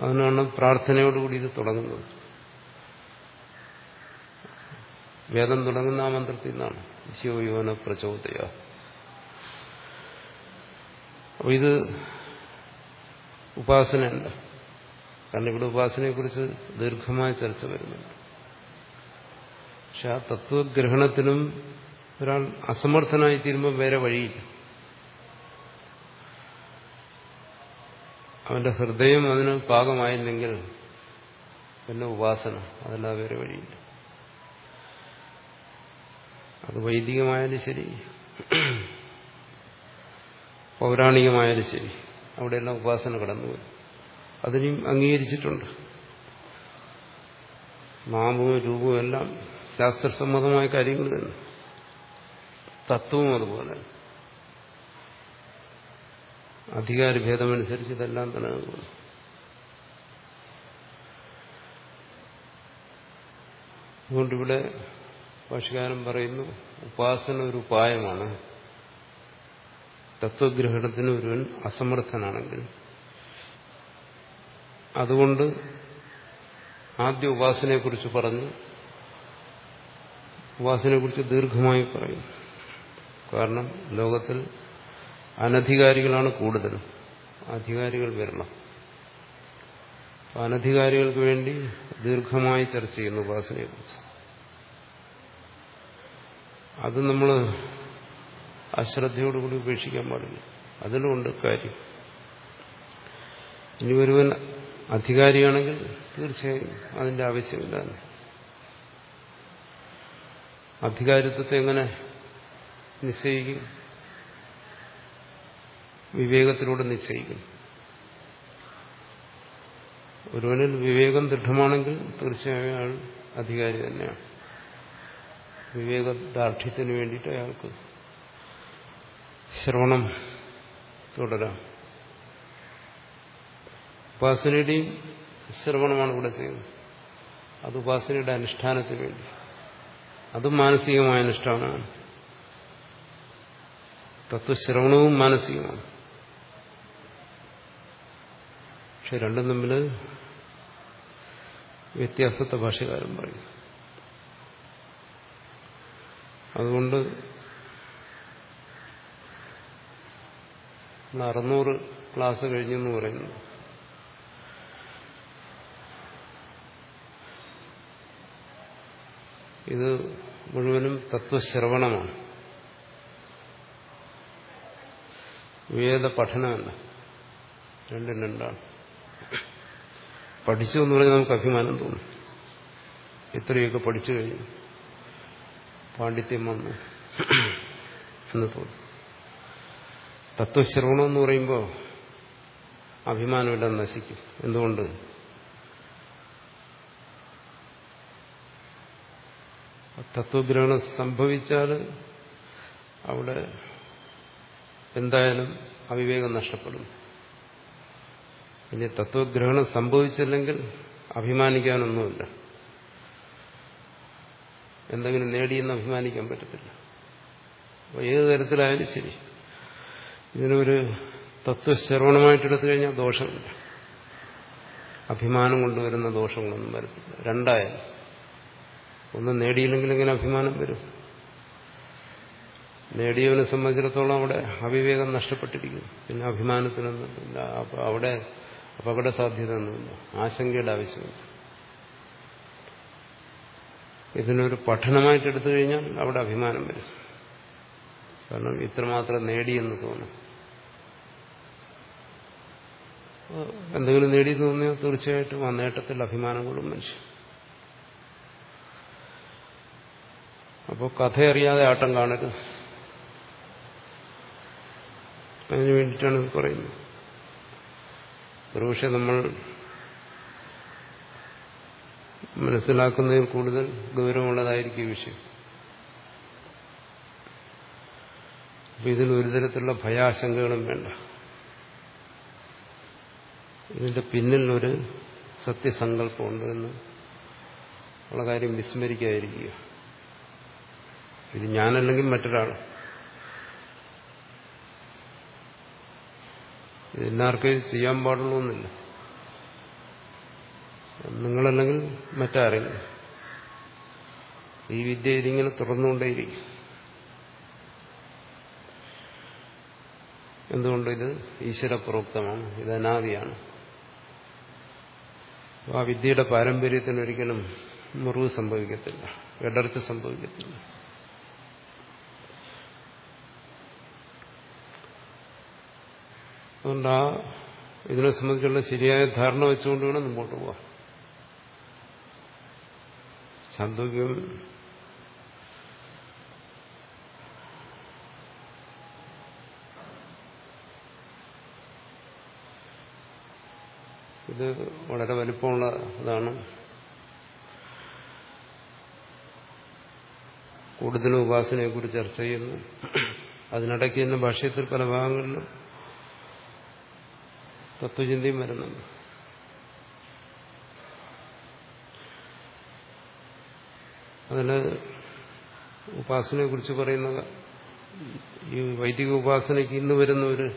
അതിനാണ് പ്രാർത്ഥനയോടുകൂടി ഇത് തുടങ്ങുന്നത്. വേദം തുടങ്ങുന്ന ആ മന്ത്രത്തിൽ നിന്നാണ്. ശിവയോന പ്രചോദയ. അപ്പൊ ഇത് ഉപാസനയല്ല. കാരണം ഇവിടെ ഉപാസനയെക്കുറിച്ച് ദീർഘമായ ചർച്ച വരുന്നുണ്ട്. പക്ഷെ ആ തത്വഗ്രഹണത്തിനും ഒരാൾ അസമർത്ഥനായി തീരുമ്പോൾ വേറെ വഴിയില്ല. അവന്റെ ഹൃദയം അതിന് പാകമായില്ലെങ്കിൽ പിന്നെ ഉപാസന അതെല്ലാം വേറെ വഴിയില്ല. അത് വൈദികമായാലും ശരി പൗരാണികമായാലും ശരി അവിടെയെല്ലാം ഉപാസന കടന്നു വരും അതിനും അംഗീകരിച്ചിട്ടുണ്ട്. നാമവും രൂപവും എല്ലാം ശാസ്ത്രസമ്മതമായ കാര്യങ്ങൾ തന്നെ. തത്വവും അതുപോലെ. അധികാരഭേദമനുസരിച്ച് ഇതെല്ലാം തന്നെ അതുകൊണ്ടിവിടെ ഭാഷകാരൻ പറയുന്നു ഉപാസന ഒരു ഉപായമാണ്. തത്വഗ്രഹണത്തിന് ഒരുവൻ അസമർത്ഥനാണെങ്കിൽ അതുകൊണ്ട് ആദ്യ ഉപാസനയെക്കുറിച്ച് പറഞ്ഞു ഉപാസനയെക്കുറിച്ച് ദീർഘമായി പറയും. കാരണം ലോകത്തിൽ അനധികാരികളാണ് കൂടുതൽ. അധികാരികൾ വരണം. അനധികാരികൾക്ക് വേണ്ടി ദീർഘമായി ചർച്ച ചെയ്യുന്നു ഉപാസനയെക്കുറിച്ച്. അത് നമ്മൾ അശ്രദ്ധയോടുകൂടി ഉപേക്ഷിക്കാൻ പാടില്ല. അതിലുമുണ്ട് കാര്യം. ഇനി ഒരുവൻ അധികാരിയാണെങ്കിൽ തീർച്ചയായും അതിന്റെ ആവശ്യമില്ല അധികാരിത്വത്തെ എങ്ങനെ നിശ്ചയിക്കും? വിവേകത്തിലൂടെ നിശ്ചയിക്കും. ഒരുവനിൽ വിവേകം ദൃഢമാണെങ്കിൽ തീർച്ചയായും അയാൾ അധികാരി തന്നെയാണ്. വിവേക ദാർഢ്യത്തിന് വേണ്ടിയിട്ട് അയാൾക്ക് ശ്രവണം തുടരാം. ഉപാസനയുടെയും ശ്രവണമാണ് ഇവിടെ ചെയ്യുന്നത്. അത് ഉപാസനയുടെ അനുഷ്ഠാനത്തിന് വേണ്ടി. അതും മാനസികമായ അനുഷ്ഠാനമാണ്. തത്വശ്രവണവും മാനസികമാണ്. പക്ഷെ രണ്ടും തമ്മിൽ വ്യത്യാസത്തെ ഭാഷകാരൻ പറയും അതുകൊണ്ട് അറുന്നൂറ് ക്ലാസ് കഴിഞ്ഞെന്ന് പറയുന്നു. ഇത് മുഴുവനും തത്വശ്രവണമാണ്. വേദ പഠനമല്ല രണ്ടും രണ്ടാണ്. പഠിച്ചു എന്ന് പറഞ്ഞാൽ നമുക്ക് അഭിമാനം തോന്നും. ഇത്രയൊക്കെ പഠിച്ചു കഴിഞ്ഞു പാണ്ഡിത്യം വന്നു എന്ന് തോന്നും. തത്വശ്രവണം എന്ന് പറയുമ്പോൾ അഭിമാനമെല്ലാം നശിക്കും. എന്തുകൊണ്ട്? തത്വഗ്രഹണം സംഭവിച്ചാൽ അവിടെ എന്തായാലും അവിവേകം നഷ്ടപ്പെടും. ഇനി തത്വഗ്രഹണം സംഭവിച്ചില്ലെങ്കിൽ അഭിമാനിക്കാനൊന്നുമില്ല. എന്തെങ്കിലും നേടിയെന്ന് അഭിമാനിക്കാൻ പറ്റത്തില്ല. അപ്പോൾ ഏത് തരത്തിലായാലും ശരി. ഇതിനൊരു തത്വശ്രവണമായിട്ടെടുത്തു കഴിഞ്ഞാൽ ദോഷമില്ല. അഭിമാനം കൊണ്ടുവരുന്ന ദോഷങ്ങളൊന്നും വരത്തില്ല. രണ്ടായാലും. ഒന്നും നേടിയില്ലെങ്കിൽ എങ്ങനെ അഭിമാനം വരും? നേടിയവനെ സംബന്ധിച്ചിടത്തോളം അവിടെ അവിവേകം നഷ്ടപ്പെട്ടിരിക്കുന്നു. പിന്നെ അഭിമാനത്തിനൊന്നുമില്ല അപ്പൊ അവിടെ അപകട സാധ്യത ഒന്നുമില്ല ആശങ്കയുടെ ആവശ്യമില്ല. ഇതിനൊരു പഠനമായിട്ട് എടുത്തു കഴിഞ്ഞാൽ അവിടെ അഭിമാനം വരും. കാരണം ഇത്രമാത്രം നേടിയെന്ന് തോന്നും. എന്തെങ്കിലും നേടി തോന്നിയാൽ തീർച്ചയായിട്ടും ആ നേട്ടത്തിൽ അഭിമാനം കൊള്ളും മനുഷ്യൻ അപ്പോൾ കഥയറിയാതെ ആട്ടം കാണരുത്. അതിനു വേണ്ടിയിട്ടാണ് ഇത് പറയുന്നത്. ഒരുപക്ഷെ നമ്മൾ മനസ്സിലാക്കുന്നതിൽ കൂടുതൽ ഗൗരവമുള്ളതായിരിക്കും വിഷയം. അപ്പം ഇതിൽ ഒരു തരത്തിലുള്ള ഭയാശങ്കകളും വേണ്ട. ഇതിന്റെ പിന്നിൽ ഒരു സത്യസങ്കല്പമുണ്ട് എന്ന് ഉള്ള കാര്യം വിസ്മരിക്കാതിരിക്കുക. ഇത് ഞാനല്ലെങ്കിൽ മറ്റൊരാൾ ഇതെല്ലാവർക്കും ചെയ്യാൻ പാടുള്ളൂന്നില്ല. നിങ്ങളല്ലെങ്കിൽ മറ്റാരെങ്കിലും ഈ വിദ്യ ഇതിങ്ങനെ തുറന്നുകൊണ്ടേയിരിക്കും. എന്തുകൊണ്ട് ഇത് ഈശ്വരപ്രോക്തമാണ് ഇത് അനാദിയാണ്. ആ വിദ്യയുടെ പാരമ്പര്യത്തിനൊരിക്കലും മുറിവ് സംഭവിക്കത്തില്ല. ഇടർച്ച സംഭവിക്കത്തില്ല. അതുകൊണ്ട് ആ ഇതിനെ സംബന്ധിച്ചുള്ള ശരിയായ ധാരണ വെച്ചുകൊണ്ട് വേണം മുമ്പോട്ട് പോവാം ചാന്തോക്യം ഇത് വളരെ വലിപ്പമുള്ള ഇതാണ്. കൂടുതലും ഉപാസനയെക്കുറിച്ച് ചർച്ച ചെയ്യുന്നു. അതിനിടയ്ക്ക് തന്നെ ഭാഷ്യത്തിൽ പല ഭാഗങ്ങളിലും തത്വചിന്തയും വരുന്നുണ്ട്. അതിന് ഉപാസനയെ കുറിച്ച് പറയുന്ന ഈ വൈദിക ഉപാസനയ്ക്ക് ഇന്ന് വരുന്ന ഒരു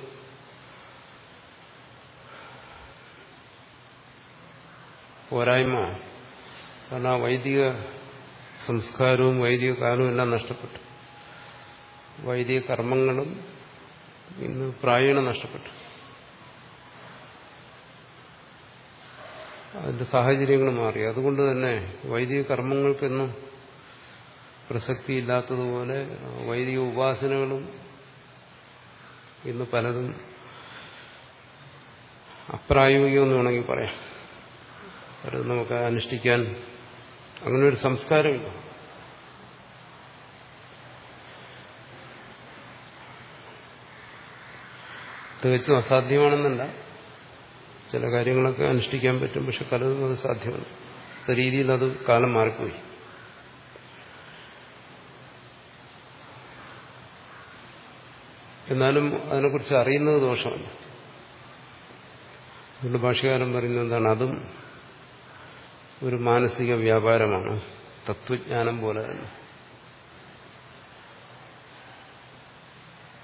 പോരായ്മ. കാരണം ആ വൈദിക സംസ്കാരവും വൈദിക കാലവും എല്ലാം നഷ്ടപ്പെട്ടു. വൈദിക കർമ്മങ്ങളും ഇന്ന് പ്രായണ നഷ്ടപ്പെട്ടു. അതിന്റെ സാഹചര്യങ്ങൾ മാറി. അതുകൊണ്ട് തന്നെ വൈദിക കർമ്മങ്ങൾക്കൊന്നും പ്രസക്തിയില്ലാത്തതുപോലെ വൈദിക ഉപാസനകളും ഇന്ന് പലതും അപ്രായോഗികമെന്ന് വേണമെങ്കിൽ പറയാം. അത് നമുക്ക് അനുഷ്ഠിക്കാൻ അങ്ങനെ ഒരു സംസ്കാരമില്ല. തികച്ചും അസാധ്യമാണെന്നല്ല. ചില കാര്യങ്ങളൊക്കെ അനുഷ്ഠിക്കാൻ പറ്റും. പക്ഷെ പലതും അത് സാധ്യമല്ല രീതിയിൽ അത് കാലം മാറിപ്പോയി. എന്നാലും അതിനെക്കുറിച്ച് അറിയുന്നത് ദോഷമല്ല. അതുകൊണ്ട് ഭാഷകാരൻ പറയുന്നത് എന്താണ്? അതും ഒരു മാനസിക വ്യാപാരമാണ്. തത്വജ്ഞാനം പോലെ തന്നെ.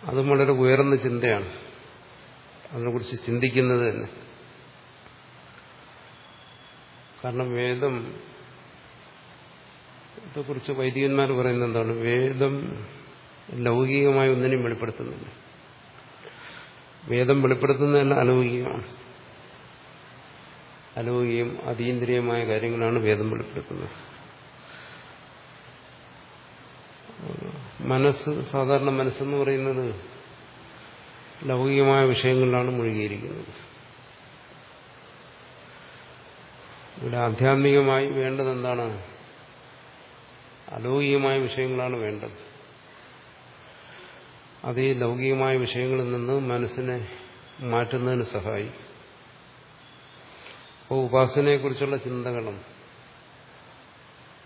അതും വളരെ ഉയർന്ന ചിന്തയാണ്. അതിനെക്കുറിച്ച് ചിന്തിക്കുന്നത് തന്നെ. കാരണം വേദം കുറിച്ച് വൈദികന്മാർ പറയുന്നത് എന്താണ്? വേദം ലൗകികമായ ഒന്നിനെയും വെളിപ്പെടുത്തുന്നില്ല. വേദം വെളിപ്പെടുത്തുന്നതല്ല അലൗകികമാണ്. അലൗകികം അതീന്ദ്രിയമായ കാര്യങ്ങളാണ് വേദം വെളിപ്പെടുത്തുന്നത്. മനസ്സ് സാധാരണ മനസ്സെന്ന് പറയുന്നത് ലൗകികമായ വിഷയങ്ങളിലാണ് മുഴുകിയിരിക്കുന്നത്. ഇവിടെ ആധ്യാത്മികമായി വേണ്ടത് എന്താണ് അലൗകികമായ വിഷയങ്ങളാണ് വേണ്ടത്. അത് ഈ ലൗകികമായ വിഷയങ്ങളിൽ നിന്ന് മനസ്സിനെ മാറ്റുന്നതിന് സഹായിക്കും. അപ്പോൾ ഉപാസനയെക്കുറിച്ചുള്ള ചിന്തകളും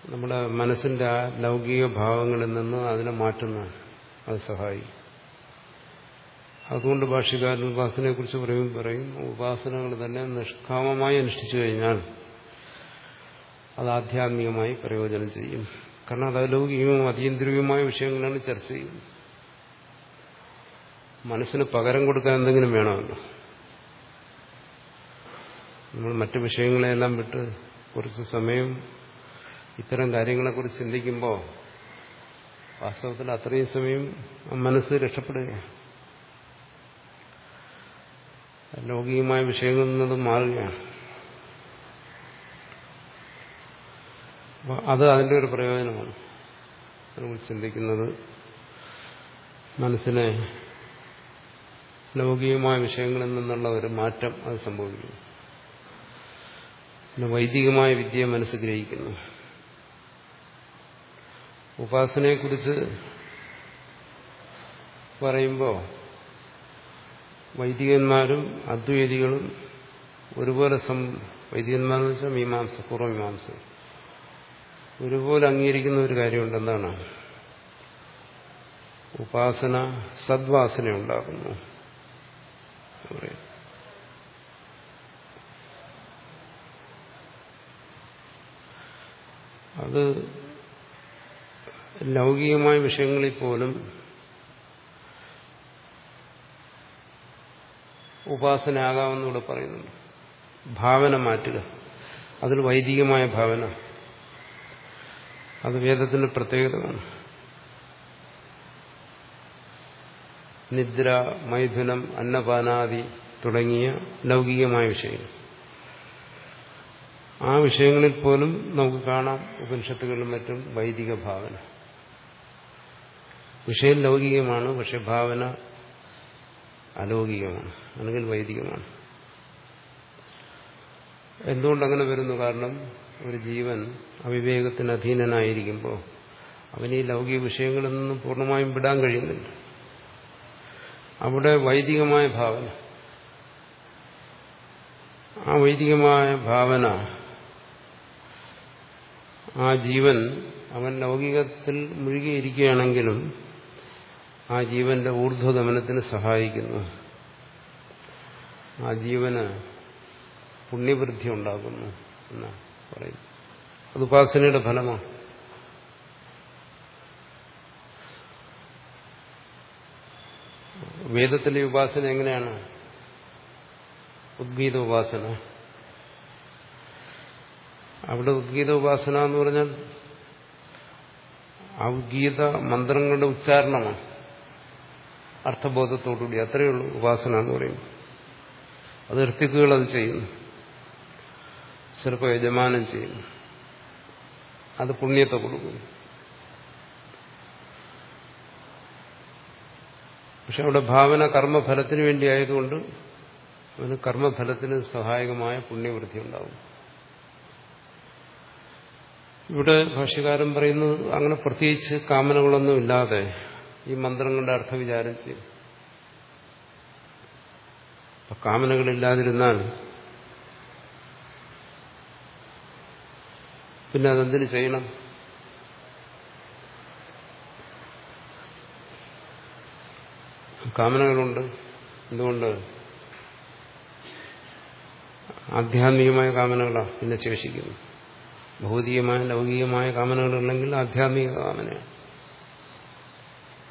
നമ്മുടെ മനസ്സിന്റെ ആ ലൗകിക ഭാവങ്ങളിൽ നിന്ന് അതിനെ മാറ്റുന്ന അത് സഹായിക്കും. അതുകൊണ്ട് ഭാഷകാരൻ ഉപാസനയെക്കുറിച്ച് പറയും പറയും ഉപാസനകൾ തന്നെ നിഷ്കാമമായി അനുഷ്ഠിച്ചു കഴിഞ്ഞാൽ അത് ആധ്യാത്മികമായി പ്രയോജനം ചെയ്യും. കാരണം അത് അലൗകികവും അതീന്ദ്രിയവുമായ വിഷയങ്ങളാണ് ചർച്ച ചെയ്യുന്നത്. മനസ്സിന് പകരം കൊടുക്കാൻ എന്തെങ്കിലും വേണമല്ലോ. നമ്മൾ മറ്റു വിഷയങ്ങളെല്ലാം വിട്ട് കുറച്ച് സമയം ഇത്തരം കാര്യങ്ങളെക്കുറിച്ച് ചിന്തിക്കുമ്പോൾ വാസ്തവത്തിൽ അത്രയും സമയം മനസ്സ് രക്ഷപ്പെടുകയാണ്. ലൗകികമായ വിഷയങ്ങളിൽ നിന്നത് മാറുകയാണ്. അത് അതിന്റെ ഒരു പ്രയോജനമാണ്. നമ്മൾ ചിന്തിക്കുന്നത് മനസ്സിനെ ലൗകികമായ വിഷയങ്ങളിൽ നിന്നുള്ള ഒരു മാറ്റം അത് സംഭവിക്കുന്നു. പിന്നെ വൈദികമായ വിദ്യയെ മനസ്സ് ഗ്രഹിക്കുന്നു. ഉപാസനയെക്കുറിച്ച് പറയുമ്പോൾ വൈദികന്മാരും അദ്വൈതികളും ഒരുപോലെ സം വൈദികന്മാരെന്ന് വെച്ചാൽ മീമാംസ പൂർവമീമാംസ. ഒരുപോലെ അംഗീകരിക്കുന്ന ഒരു കാര്യമുണ്ട് എന്താണ് ഉപാസന സദ്വാസന ഉണ്ടാകുന്നു. അത് ലൗകികമായ വിഷയങ്ങളിൽ പോലും ഉപാസനയാകാമെന്നൂടെ പറയുന്നുണ്ട്. ഭാവന മാറ്റുക. അതിൽ വൈദികമായ ഭാവന. അത് വേദത്തിന്റെ പ്രത്യേകതയാണ്. നിദ്ര മൈഥുനം അന്നപാനാദി തുടങ്ങിയ ലൗകികമായ വിഷയങ്ങൾ. ആ വിഷയങ്ങളിൽ പോലും നമുക്ക് കാണാം ഉപനിഷത്തുകളിലും മറ്റും വൈദിക ഭാവന. വിഷയം ലൗകികമാണ് പക്ഷെ ഭാവന അലൗകികമാണ് അല്ലെങ്കിൽ വൈദികമാണ്. എന്തുകൊണ്ടങ്ങനെ വരുന്നു? കാരണം ഒരു ജീവൻ അവിവേകത്തിന് അധീനനായിരിക്കുമ്പോൾ അവന് ഈ ലൗകിക വിഷയങ്ങളിൽ നിന്നും പൂർണമായും വിടാൻ കഴിയുന്നുണ്ട്. അവിടെ വൈദികമായ ഭാവന. ആ വൈദികമായ ഭാവന ആ ജീവൻ അവൻ ലൗകികത്തിൽ മുഴുകിയിരിക്കുകയാണെങ്കിലും ആ ജീവന്റെ ഊർധ്വഗമനത്തിന് സഹായിക്കുന്നു. ആ ജീവന് പുണ്യവൃദ്ധി ഉണ്ടാകുന്നു എന്നാണ്. പറയും അത് ഉപാസനയുടെ ഫലമാണ്. വേദത്തിലെ ഉപാസന എങ്ങനെയാണ്? ഉദ്ഗീത ഉപാസന. അവിടെ ഉദ്ഗീത ഉപാസന എന്ന് പറഞ്ഞാൽ ആ ഉദ്ഗീത മന്ത്രങ്ങളുടെ ഉച്ചാരണമാണ്. അർത്ഥബോധത്തോടുകൂടി അത്രയേ ഉള്ളൂ ഉപാസന എന്ന് പറയുന്നത്. അത് ഋത്തിക്കുകൾ അത് ചെയ്യുന്നു. ചിലപ്പോൾ യജമാനം ചെയ്യുന്നു. അത് പുണ്യത്തെ കൊടുക്കുന്നു. പക്ഷെ അവിടെ ഭാവന കർമ്മഫലത്തിന് വേണ്ടി ആയതുകൊണ്ട് അവന് കർമ്മഫലത്തിന് സഹായകമായ പുണ്യവൃദ്ധി ഉണ്ടാകും ഇവിടെ ഭാഷ്യകാരൻ പറയുന്നത് അങ്ങനെ പ്രത്യേകിച്ച് കാമനകളൊന്നും ഇല്ലാതെ ഈ മന്ത്രങ്ങളുടെ അർത്ഥവിചാരം ചെയ്യും കാമനകളില്ലാതിരുന്നാൽ പിന്നെ അതെന്തിനു ചെയ്യണം? കാമനകളുണ്ട്. എന്തുകൊണ്ട്? ആധ്യാത്മികമായ കാമനകളാണ് പിന്നെ ശേഷിക്കുന്നു ഭൗതികമായ ലൗകികമായ കാമനകളുണ്ടെങ്കിൽ ആധ്യാത്മിക കാമനയാണ്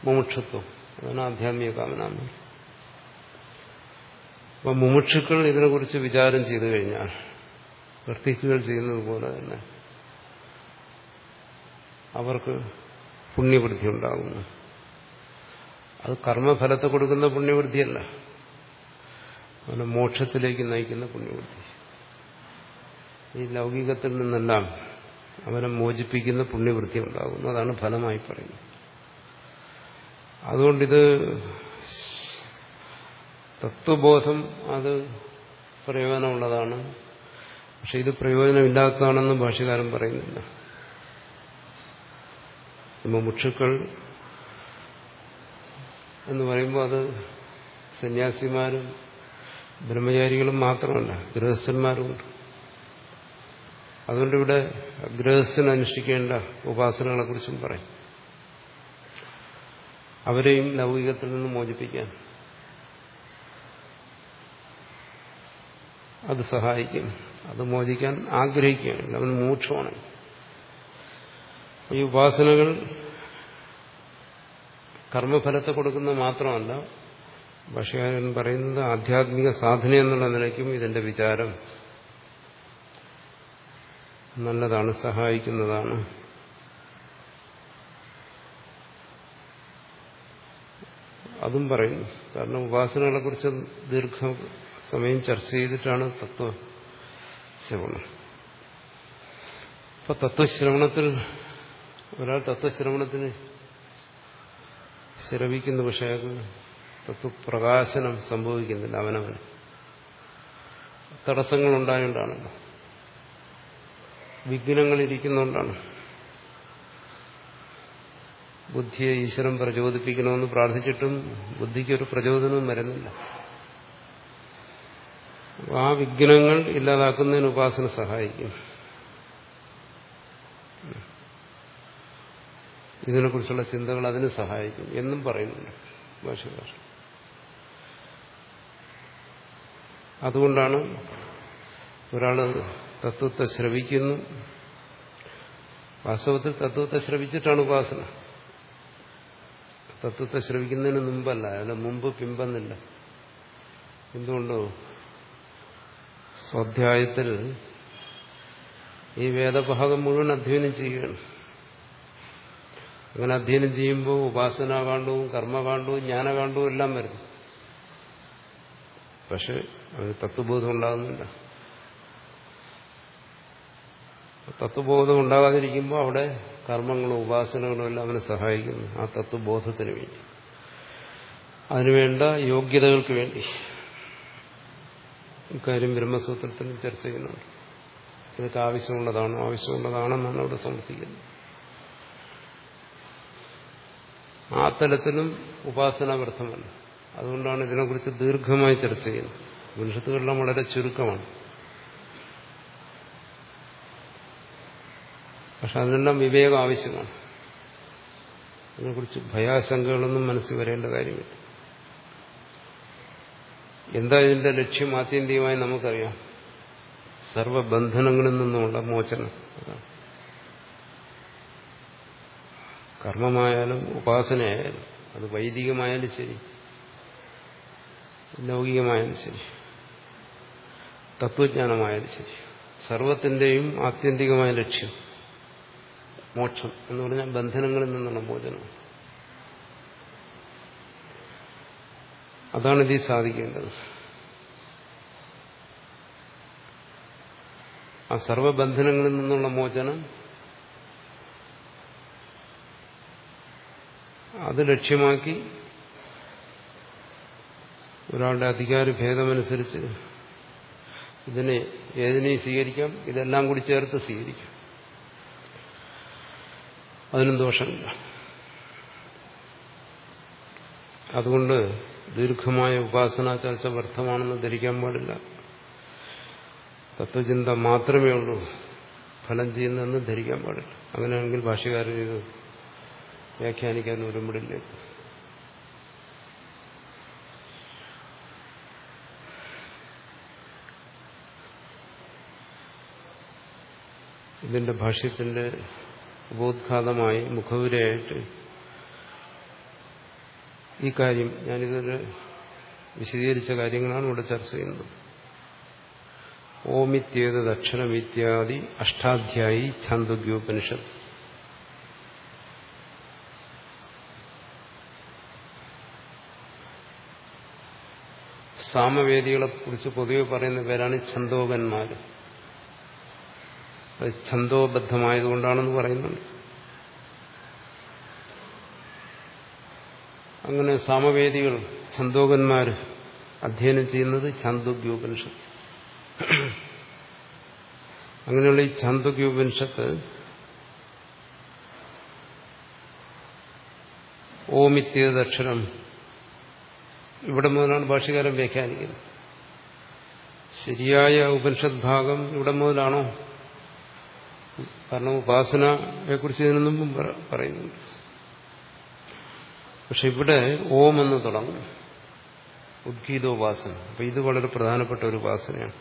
മുമുക്ഷത്വം. അതാണ് ആധ്യാത്മിക കാമന അപ്പൊ മുമുക്ഷുക്കൾ ഇതിനെക്കുറിച്ച് വിചാരം ചെയ്തു കഴിഞ്ഞാൽ വർത്തിക്കുകൾ ചെയ്യുന്നത് പോലെ തന്നെ അവർക്ക് പുണ്യവൃദ്ധി ഉണ്ടാകുന്നു. അത് കർമ്മഫലത്തെ കൊടുക്കുന്ന പുണ്യവൃദ്ധിയല്ല. അവനെ മോക്ഷത്തിലേക്ക് നയിക്കുന്ന പുണ്യവൃദ്ധി. ഈ ലൗകികത്തിൽ നിന്നെല്ലാം അവനെ മോചിപ്പിക്കുന്ന പുണ്യവൃത്തി ഉണ്ടാകുന്നു. അതാണ് ഫലമായി പറയുന്നത്. അതുകൊണ്ടിത് തത്വബോധം അത് പ്രയോജനമുള്ളതാണ്. പക്ഷെ ഇത് പ്രയോജനമില്ലാത്തതാണെന്ന് ഭാഷകാരൻ പറയുന്നില്ല. മുമുക്ഷുക്കൾ എന്ന് പറയുമ്പോൾ അത് സന്യാസിമാരും ബ്രഹ്മചാരികളും മാത്രമല്ല ഗൃഹസ്ഥന്മാരുമുണ്ട് അതുകൊണ്ട് ഇവിടെ ഗൃഹസ്ഥന് അനുഷ്ഠിക്കേണ്ട ഉപാസനകളെക്കുറിച്ചും പറയും. അവരെയും ലൗകികത്തിൽ നിന്ന് മോചിപ്പിക്കാൻ അത് സഹായിക്കും അത് മോചിക്കാൻ ആഗ്രഹിക്കുകയാണെങ്കിൽ അവൻ മോക്ഷമാണ് ഈ ഉപാസനകൾ കർമ്മഫലത്തെ കൊടുക്കുന്ന മാത്രമല്ല ഭാഷകാരൻ പറയുന്നത് ആധ്യാത്മിക സാധന എന്നുള്ള നിലയ്ക്കും ഇതിന്റെ വിചാരം നല്ലതാണ് സഹായിക്കുന്നതാണ്. അതും പറയുന്നു കാരണം ഉപാസനകളെ കുറിച്ച് ദീർഘ സമയം ചർച്ച ചെയ്തിട്ടാണ് തത്വശ്രവണം അപ്പൊ തത്വശ്രവണത്തിൽ ഒരാൾ തത്വശ്രവണത്തിന് ശ്രവിക്കുന്ന പക്ഷേ അയാൾക്ക് തത്വപ്രകാശനം സംഭവിക്കുന്നില്ല അവനവൻ തടസ്സങ്ങളുണ്ടായോണ്ടാണല്ലോ വിഘ്നങ്ങളിരിക്കുന്നതുകൊണ്ടാണ് ബുദ്ധിയെ ഈശ്വരൻ പ്രചോദിപ്പിക്കണമെന്ന് പ്രാർത്ഥിച്ചിട്ടും ബുദ്ധിക്കൊരു പ്രചോദനവും വരുന്നില്ല. ആ വിഘ്നങ്ങൾ ഇല്ലാതാക്കുന്നതിന് ഉപാസന സഹായിക്കും. ഇതിനെക്കുറിച്ചുള്ള ചിന്തകൾ അതിന് സഹായിക്കും എന്നും പറയുന്നുണ്ട് ഭാഷകാർ അതുകൊണ്ടാണ് ഒരാൾ തത്വത്തെ ശ്രവിക്കുന്നു. വാസ്തവത്തിൽ തത്വത്തെ ശ്രവിച്ചിട്ടാണ് ഉപാസന. തത്വത്തെ ശ്രവിക്കുന്നതിന് മുമ്പല്ല അതിന് മുമ്പ് പിമ്പന്നില്ല. എന്തുകൊണ്ടോ സ്വാധ്യായത്തിൽ ഈ വേദഭാഗം മുഴുവൻ അധ്യയനം ചെയ്യുകയാണ്. അങ്ങനെ അധ്യയനം ചെയ്യുമ്പോൾ ഉപാസനാകാണ്ഡവും കർമ്മകാണ്ഡവും ജ്ഞാനകാണ്ഡവും എല്ലാം വരുന്നു. പക്ഷെ അവന് തത്വബോധം ഉണ്ടാകുന്നില്ല. തത്വബോധം ഉണ്ടാകാതിരിക്കുമ്പോൾ അവിടെ കർമ്മങ്ങളും ഉപാസനകളും എല്ലാം അവനെ സഹായിക്കുന്നു. ആ തത്വബോധത്തിന് വേണ്ടി. അതിനുവേണ്ട യോഗ്യതകൾക്ക് വേണ്ടി. ഇക്കാര്യം ബ്രഹ്മസൂത്രത്തിൽ ചർച്ച ചെയ്യുന്നുണ്ട്. ഇതൊക്കെ ആവശ്യമുള്ളതാണോ ആവശ്യമുള്ളതാണെന്നാണ് അവിടെ സമർത്ഥിക്കുന്നത്. ആ തലത്തിലും ഉപാസനാവൃദ്ധമല്ല അതുകൊണ്ടാണ് ഇതിനെക്കുറിച്ച് ദീർഘമായി ചർച്ച ചെയ്യുന്നത്. ഉപനിഷത്തുകളെല്ലാം വളരെ ചുരുക്കമാണ്. പക്ഷെ അതിനെല്ലാം വിവേകം ആവശ്യമാണ്. അതിനെക്കുറിച്ച് ഭയാശങ്കകളൊന്നും മനസ്സിൽ വരേണ്ട കാര്യമില്ല. എന്താ ഇതിന്റെ ലക്ഷ്യം ആത്യന്തികമായി നമുക്കറിയാം. സർവബന്ധനങ്ങളിൽ നിന്നുമുള്ള മോചനം അതാണ് കർമ്മമായാലും ഉപാസനയായാലും അത് വൈദികമായാലും ശരി ലൗകികമായാലും ശരി തത്വജ്ഞാനമായാലും ശരി സർവത്തിന്റെയും ആത്യന്തികമായ ലക്ഷ്യം മോക്ഷം എന്ന് പറഞ്ഞാൽ ബന്ധനങ്ങളിൽ നിന്നുള്ള മോചനം. അതാണ് ഇതിൽ സാധിക്കേണ്ടത്. ആ സർവബന്ധനങ്ങളിൽ നിന്നുള്ള മോചനം അത് ലക്ഷ്യമാക്കി ഒരാളുടെ അധികാര ഭേദമനുസരിച്ച് ഇതിനെ ഏതിനെയും സ്വീകരിക്കാം? ഇതെല്ലാം കൂടി ചേർത്ത് സ്വീകരിക്കാം. അതിനും ദോഷമില്ല. അതുകൊണ്ട് ദീർഘമായ ഉപാസനാ ചർച്ച വ്യർത്ഥമാണെന്ന് ധരിക്കാൻ പാടില്ല. തത്വചിന്ത മാത്രമേ ഉള്ളൂ. ഫലം ചെയ്യുന്നതെന്ന് ധരിക്കാൻ പാടില്ല. അങ്ങനെയാണെങ്കിൽ ഭാഷകാരൻ ഇത് വ്യാഖ്യാനിക്കാൻ ഒരുമ്പടില്ല ഇതിന്റെ ഭാഷ്യത്തിന്റെ ഉപോദ്ഘാതമായി മുഖവുരയായിട്ട് ഈ കാര്യം ഞാനിതൊരു വിശദീകരിച്ച കാര്യങ്ങളാണ് ഇവിടെ ചർച്ച ചെയ്യുന്നത്. ഓമിത്യേത് ദക്ഷിണമിത്യാദി അഷ്ടാധ്യായി ഛാന്തോഗ്യോപനിഷത്ത് സാമവേദികളെ കുറിച്ച് പൊതുവെ പറയുന്ന പേരാണ് ഛന്തോകന്മാർ അത് ഛന്തോബദ്ധമായതുകൊണ്ടാണെന്ന് പറയുന്നുണ്ട്. അങ്ങനെ സാമവേദികൾ ഛന്തോകന്മാർ അധ്യയനം ചെയ്യുന്നത് ഛാന്തോഗ്യോപനിഷത്ത് അങ്ങനെയുള്ള ഈ ഛാന്തോഗ്യോപനിഷത്ത് ഓമിത്യതക്ഷരം ഇവിടെ മുതലാണ് ഭാഷകാരം വ്യാഖ്യാനിക്കുന്നത്. ശരിയായ ഉപനിഷത് ഭാഗം ഇവിടെ മുതലാണോ? കാരണം ഉപാസനയെക്കുറിച്ച് ഇതിനു മുമ്പും പറയുന്നുണ്ട്. പക്ഷെ ഇവിടെ ഓം എന്ന് തുടങ്ങും. ഉദ്ഗീതോപാസന അപ്പൊ ഇത് വളരെ പ്രധാനപ്പെട്ട ഒരു ഉപാസനയാണ്.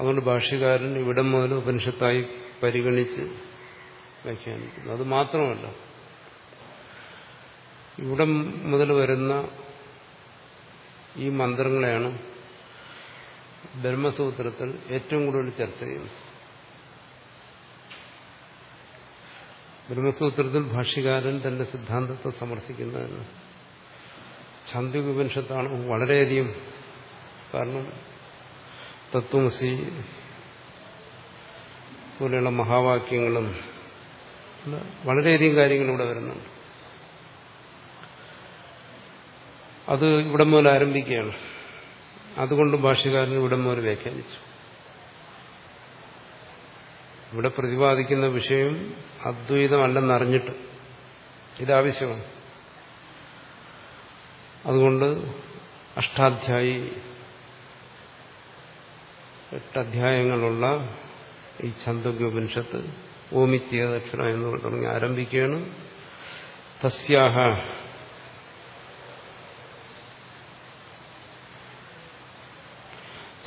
അതുകൊണ്ട് ഭാഷകാരൻ ഇവിടം മുതൽ ഉപനിഷത്തായി പരിഗണിച്ച് വ്യാഖ്യാനിക്കുന്നു. അത് മാത്രമല്ല ഇവിടെ മുതൽ വരുന്ന ഈ മന്ത്രങ്ങളെയാണ് ബ്രഹ്മസൂത്രത്തിൽ ഏറ്റവും കൂടുതൽ ചർച്ച ചെയ്യുന്നത്. ബ്രഹ്മസൂത്രത്തിൽ ഭാഷ്യകാരൻ തന്റെ സിദ്ധാന്തത്തെ സമർത്ഥിക്കുന്നതെന്ന് ഛാന്ദികോപനിഷത്താണ് വളരെയധികം കാരണം തത്വമസി പോലെയുള്ള മഹാവാക്യങ്ങളും വളരെയധികം കാര്യങ്ങൾ ഇവിടെ വരുന്നുണ്ട്. അത് ഇവിടെ മുതൽ ആരംഭിക്കുകയാണ്. അതുകൊണ്ട് ഭാഷകാരൻ ഇവിടെ മുതൽ വ്യാഖ്യാനിച്ചു. ഇവിടെ പ്രതിപാദിക്കുന്ന വിഷയം അദ്വൈതമല്ലെന്നറിഞ്ഞിട്ട് ഇതാവശ്യമാണ്. അതുകൊണ്ട് അഷ്ടാധ്യായി എട്ടധ്യായങ്ങളുള്ള ഈ ഛന്ദോഗ്യോപനിഷത്ത് ഓമിത്യ ദക്ഷിണ എന്ന് തുടങ്ങി ആരംഭിക്കുകയാണ്. തസ്യാഹ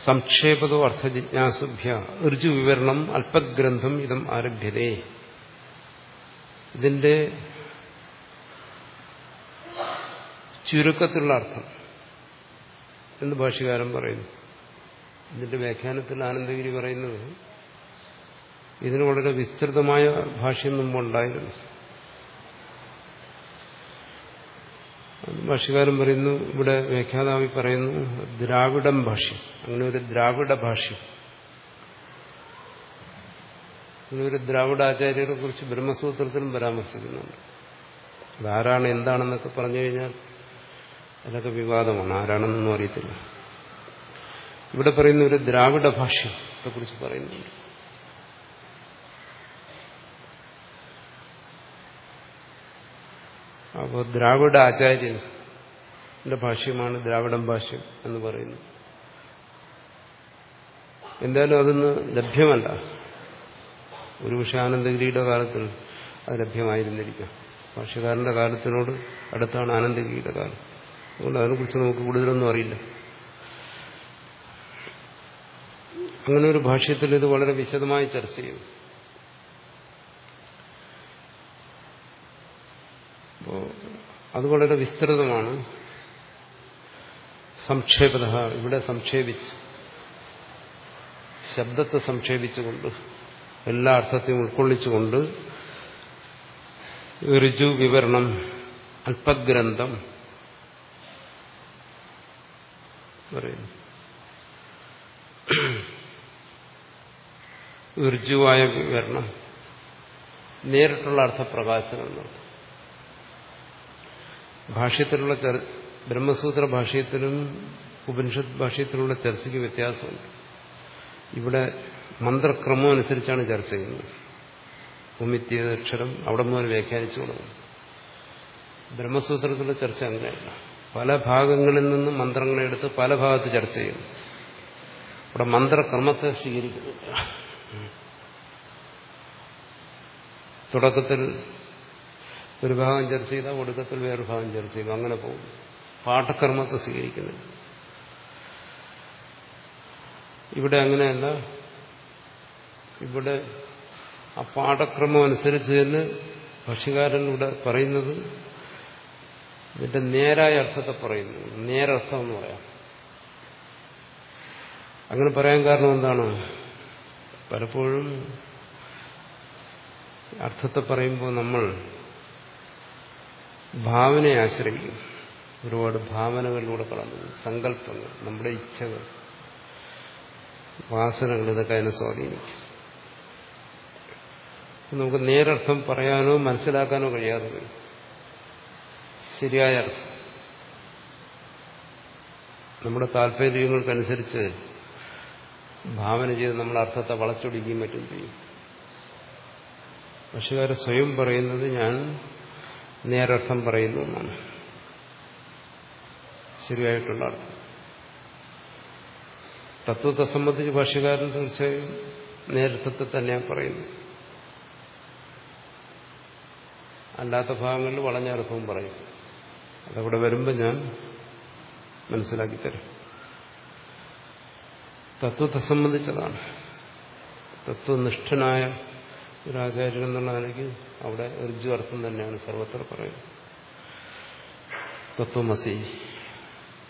സംക്ഷേപതോ അർത്ഥജിജ്ഞാസുഭ്യ ഋജുവിവരണം അല്പഗ്രന്ഥം ഇതം ആരഭ്യതേ. ഇതിന്റെ ചുരുക്കത്തിലുള്ള അർത്ഥം എന്ന് ഭാഷകാരം പറയുന്നു. ഇതിന്റെ വ്യാഖ്യാനത്തിൽ ആനന്ദഗിരി പറയുന്നത് ഇതിന് വളരെ വിസ്തൃതമായ ഭാഷ്യം മുമ്പുണ്ടായിരുന്നു ഭാഷ്യകാരൻ പറയുന്നു ഇവിടെ വ്യാഖ്യാതാവി പറയുന്നു ദ്രാവിഡം ഭാഷ്യം അങ്ങനെ ഒരു ദ്രാവിഡ ഭാഷ്യം അങ്ങനെ ഒരു ദ്രാവിഡാചാര്യരെ കുറിച്ച് ബ്രഹ്മസൂത്രത്തിലും പരാമർശിക്കുന്നുണ്ട്. അതാരാണ് എന്താണെന്നൊക്കെ പറഞ്ഞു കഴിഞ്ഞാൽ അതൊക്കെ വിവാദമാണ്. ആരാണെന്നൊന്നും അറിയത്തില്ല. ഇവിടെ പറയുന്ന ഒരു ദ്രാവിഡ ഭാഷ്യത്തെ കുറിച്ച് പറയുന്നുണ്ട്. അപ്പോൾ ദ്രാവിഡ ആചാര്യന്റെ ഭാഷ്യമാണ് ദ്രാവിഡം ഭാഷ്യം എന്ന് പറയുന്നു. എന്തായാലും അതൊന്ന് ലഭ്യമല്ല. ഒരു പക്ഷേ ആനന്ദഗിരിയുടെ കാലത്തിൽ അത് ലഭ്യമായിരുന്നിരിക്കാം. ഭാഷ്യകാരന്റെ കാലത്തിനോട് അടുത്താണ് ആനന്ദഗിരിയുടെ കാലം. അതുകൊണ്ട് അതിനെക്കുറിച്ച് നമുക്ക് കൂടുതലൊന്നും അറിയില്ല. അങ്ങനെ ഒരു ഭാഷ്യത്തിൽ ഇത് വളരെ വിശദമായി ചർച്ച ചെയ്യും. അപ്പോ അത് വളരെ വിസ്തൃതമാണ്. സംക്ഷേപത ഇവിടെ സംക്ഷേപിച്ച്. ശബ്ദത്തെ സംക്ഷേപിച്ചുകൊണ്ട് എല്ലാ അർത്ഥത്തെയും ഉൾക്കൊള്ളിച്ചുകൊണ്ട് ഋജു വിവരണം അല്പഗ്രന്ഥം പറയുന്നു. ഋജുവായ വിവരണം നേരിട്ടുള്ള അർത്ഥപ്രകാശനം ഭാഷ്യത്തിലുള്ള ബ്രഹ്മസൂത്ര ഭാഷയത്തിലും ഉപനിഷത്ത് ഭാഷയത്തിലുള്ള ചർച്ചയ്ക്ക് വ്യത്യാസമുണ്ട്. ഇവിടെ മന്ത്രക്രമം അനുസരിച്ചാണ് ചർച്ച ചെയ്യുന്നത്. ഉമിത്യക്ഷരം അവിടെ മുതൽ വ്യാഖ്യാനിച്ചു കൊടുക്കും ബ്രഹ്മസൂത്രത്തിലെ ചർച്ച അങ്ങനെയല്ല. പല ഭാഗങ്ങളിൽ നിന്നും മന്ത്രങ്ങളെ എടുത്ത് പല ഭാഗത്ത് ചർച്ച ചെയ്യുന്നു ഇവിടെ മന്ത്രക്രമത്തെ സ്വീകരിക്കുന്നു തുടക്കത്തിൽ ഒരു ഭാഗം ചർച്ച ചെയ്താൽ ഒടുക്കത്തിൽ വേറൊരു ഭാഗം ചർച്ച ചെയ്തു അങ്ങനെ പോകും പാഠക്രമത്തെ സ്വീകരിക്കുന്നില്ല. ഇവിടെ അങ്ങനെയല്ല. ഇവിടെ ആ പാഠക്രമം അനുസരിച്ച് തന്നെ ഭക്ഷ്യകാരൻ ഇവിടെ പറയുന്നത് ഇതിന്റെ നേരായ അർത്ഥത്തെ പറയുന്നു. നേരർത്ഥം എന്ന് പറയാം. അങ്ങനെ പറയാൻ കാരണം എന്താണ്? പലപ്പോഴും അർത്ഥത്തെ പറയുമ്പോൾ നമ്മൾ ഭാവനയെ ആശ്രയിക്കും ഒരുപാട് ഭാവനകളിലൂടെ കടന്നു. സങ്കല്പങ്ങൾ നമ്മുടെ ഇച്ഛകൾ വാസനകൾ ഇതൊക്കെ അതിനെ സ്വാധീനിക്കും. നമുക്ക് നേരർത്ഥം പറയാനോ മനസ്സിലാക്കാനോ കഴിയാതെ വരും ശരിയായ അർത്ഥം. നമ്മുടെ താല്പര്യങ്ങൾക്കനുസരിച്ച് ഭാവന ചെയ്ത് നമ്മൾ അർത്ഥത്തെ വളച്ചൊടിക്കുകയും മറ്റും ചെയ്യും. പക്ഷുകാരെ സ്വയം പറയുന്നത് ഞാൻ നേരർത്ഥം പറയുന്നു എന്നാണ് ശരിയായിട്ടുള്ള അർത്ഥം തത്വത്തെ സംബന്ധിച്ച് ഭാഷ്യകാരൻ തീർച്ചയായും നേരത്തെ തന്നെയാണ് പറയുന്നത്. അല്ലാത്ത ഭാഗങ്ങളിൽ വളഞ്ഞ അർത്ഥവും പറയും. അതവിടെ വരുമ്പോൾ ഞാൻ മനസ്സിലാക്കി തരും. തത്വത്തെ സംബന്ധിച്ചതാണ്. തത്വനിഷ്ഠനായ ഒരു ആചാര്യൻ എന്നുള്ള നിലയ്ക്ക് അവിടെ ഋജു അർത്ഥം തന്നെയാണ് സർവത്ര പറയുന്നത്. തത്വമസി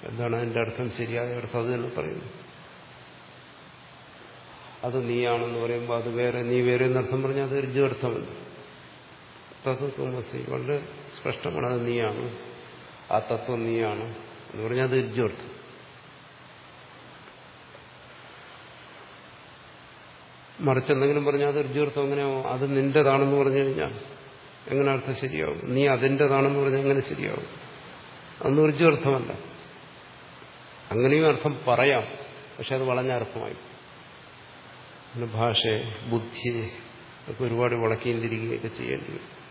എന്താണ് അതിന്റെ അർത്ഥം ശരിയായ അർത്ഥം അത് തന്നെ പറയുന്നു. അത് നീയാണെന്ന് പറയുമ്പോൾ അത് വേറെ നീ വേറെ എന്നർത്ഥം പറഞ്ഞാൽ അത് ഋജു അർത്ഥമല്ല തത്വമസി വളരെ സ്പഷ്ടമാണ് അത് നീയാണ് ആ തത്വം നീയാണ് എന്ന് പറഞ്ഞാൽ അത് ഋജു അർത്ഥം മറിച്ച് എന്തെങ്കിലും പറഞ്ഞാൽ അത് ഋജുർത്ഥം എങ്ങനെയാവും അത് നിന്റേതാണെന്ന് പറഞ്ഞു കഴിഞ്ഞാൽ എങ്ങനെ അർത്ഥം ശരിയാവും? നീ അതിന്റെതാണെന്ന് പറഞ്ഞാൽ എങ്ങനെ ശരിയാവും? അതൊന്നും ഋജുർത്ഥമല്ല അങ്ങനെയും അർത്ഥം പറയാം. പക്ഷെ അത് വളഞ്ഞ അർത്ഥമായി പിന്നെ ഭാഷയെ ബുദ്ധിയെ ഒക്കെ ഒരുപാട് വളക്കുകയും തിരികുകയൊക്കെ ചെയ്യേണ്ടി വരും.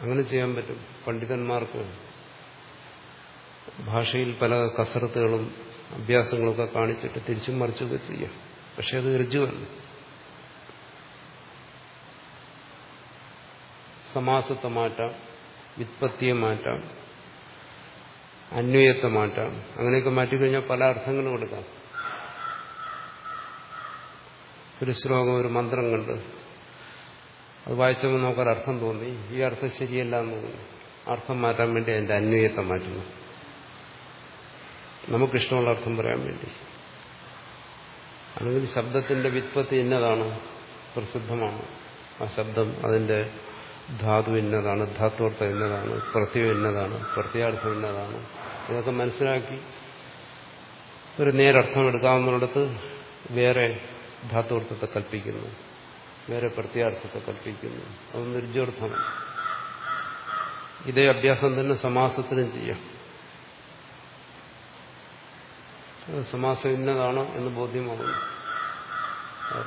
അങ്ങനെ ചെയ്യാൻ പറ്റും. പണ്ഡിതന്മാർക്ക് ഭാഷയിൽ പല കസരത്തുകളും അഭ്യാസങ്ങളൊക്കെ കാണിച്ചിട്ട് തിരിച്ചും മറിച്ചൊക്കെ ചെയ്യാം. പക്ഷെ അത് ഋജുവല്ല. സമാസത്തെ മാറ്റാം വിത്പത്തിയെ മാറ്റാം. അന്വയത്തെ മാറ്റാം. അങ്ങനെയൊക്കെ മാറ്റിക്കഴിഞ്ഞാൽ പല അർത്ഥങ്ങളും കൊടുക്കാം. ഒരു ശ്ലോകം ഒരു മന്ത്രം കണ്ട് അത് വായിച്ചപ്പോൾ നമുക്കൊരർത്ഥം തോന്നി. ഈ അർത്ഥം ശരിയല്ല എന്ന് തോന്നി. അർത്ഥം മാറ്റാൻ വേണ്ടി അതിന്റെ അന്വയത്തെ മാറ്റുന്നു. നമുക്കിഷ്ടമുള്ള അർത്ഥം പറയാൻ വേണ്ടി. അല്ലെങ്കിൽ ശബ്ദത്തിന്റെ വിത്പത്തി ഇന്നതാണ് പ്രസിദ്ധമാണ്. ആ ശബ്ദം അതിന്റെ ധാതു ഇന്നതാണ് ധാത്വർത്ഥം ഇന്നതാണ് പ്രത്യം ഇന്നതാണ് പ്രത്യാർത്ഥം ഇന്നതാണ്. ഇതൊക്കെ മനസ്സിലാക്കി ഒരു നേരർത്ഥം എടുക്കാവുന്നിടത്ത് വേറെ ധാത്തുവർത്ഥത്തെ കൽപ്പിക്കുന്നു. വേറെ പ്രത്യാർത്ഥത്തെ കൽപ്പിക്കുന്നു. അത് നിർജോർത്ഥമാണ് ഇതേ അഭ്യാസം തന്നെ സമാസത്തിനും ചെയ്യാം. സമാസം ഇന്നതാണ് എന്ന് ബോധ്യമാകുന്നു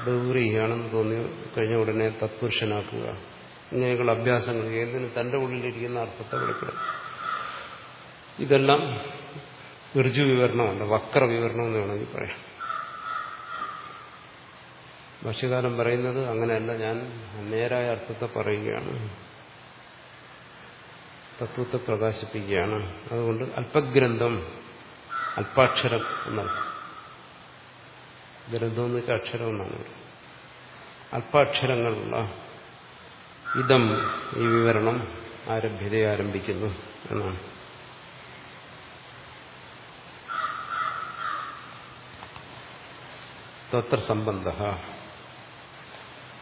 ബഹുറിയാണെന്ന് തോന്നി കഴിഞ്ഞ ഉടനെ തത്പുരുഷനാക്കുക. ഇങ്ങനെയുള്ള അഭ്യാസങ്ങൾ ഏതിന് തന്റെ ഉള്ളിലിരിക്കുന്ന അർത്ഥത്തെ വെളിപ്പെടുത്തും ഇതെല്ലാം ഋജു വിവരണമല്ല വക്ര വിവരണം എന്ന് വേണമെങ്കിൽ പറയാം. ഭക്ഷ്യകാലം പറയുന്നത് അങ്ങനെയല്ല ഞാൻ നേരായ അർത്ഥത്തെ പറയുകയാണ്. തത്വത്തെ പ്രകാശിപ്പിക്കുകയാണ്. അതുകൊണ്ട് അല്പഗ്രന്ഥം അല്പാക്ഷരം എന്നർത്ഥം. ഗ്രന്ഥം എന്ന് വെച്ചാൽ അക്ഷരം എന്നാണ് അല്പാക്ഷരങ്ങളുള്ള ഇതം ഈ വിവരണം ആരഭ്യത ആരംഭിക്കുന്നു എന്നാണ്. തത്ര സംബന്ധ.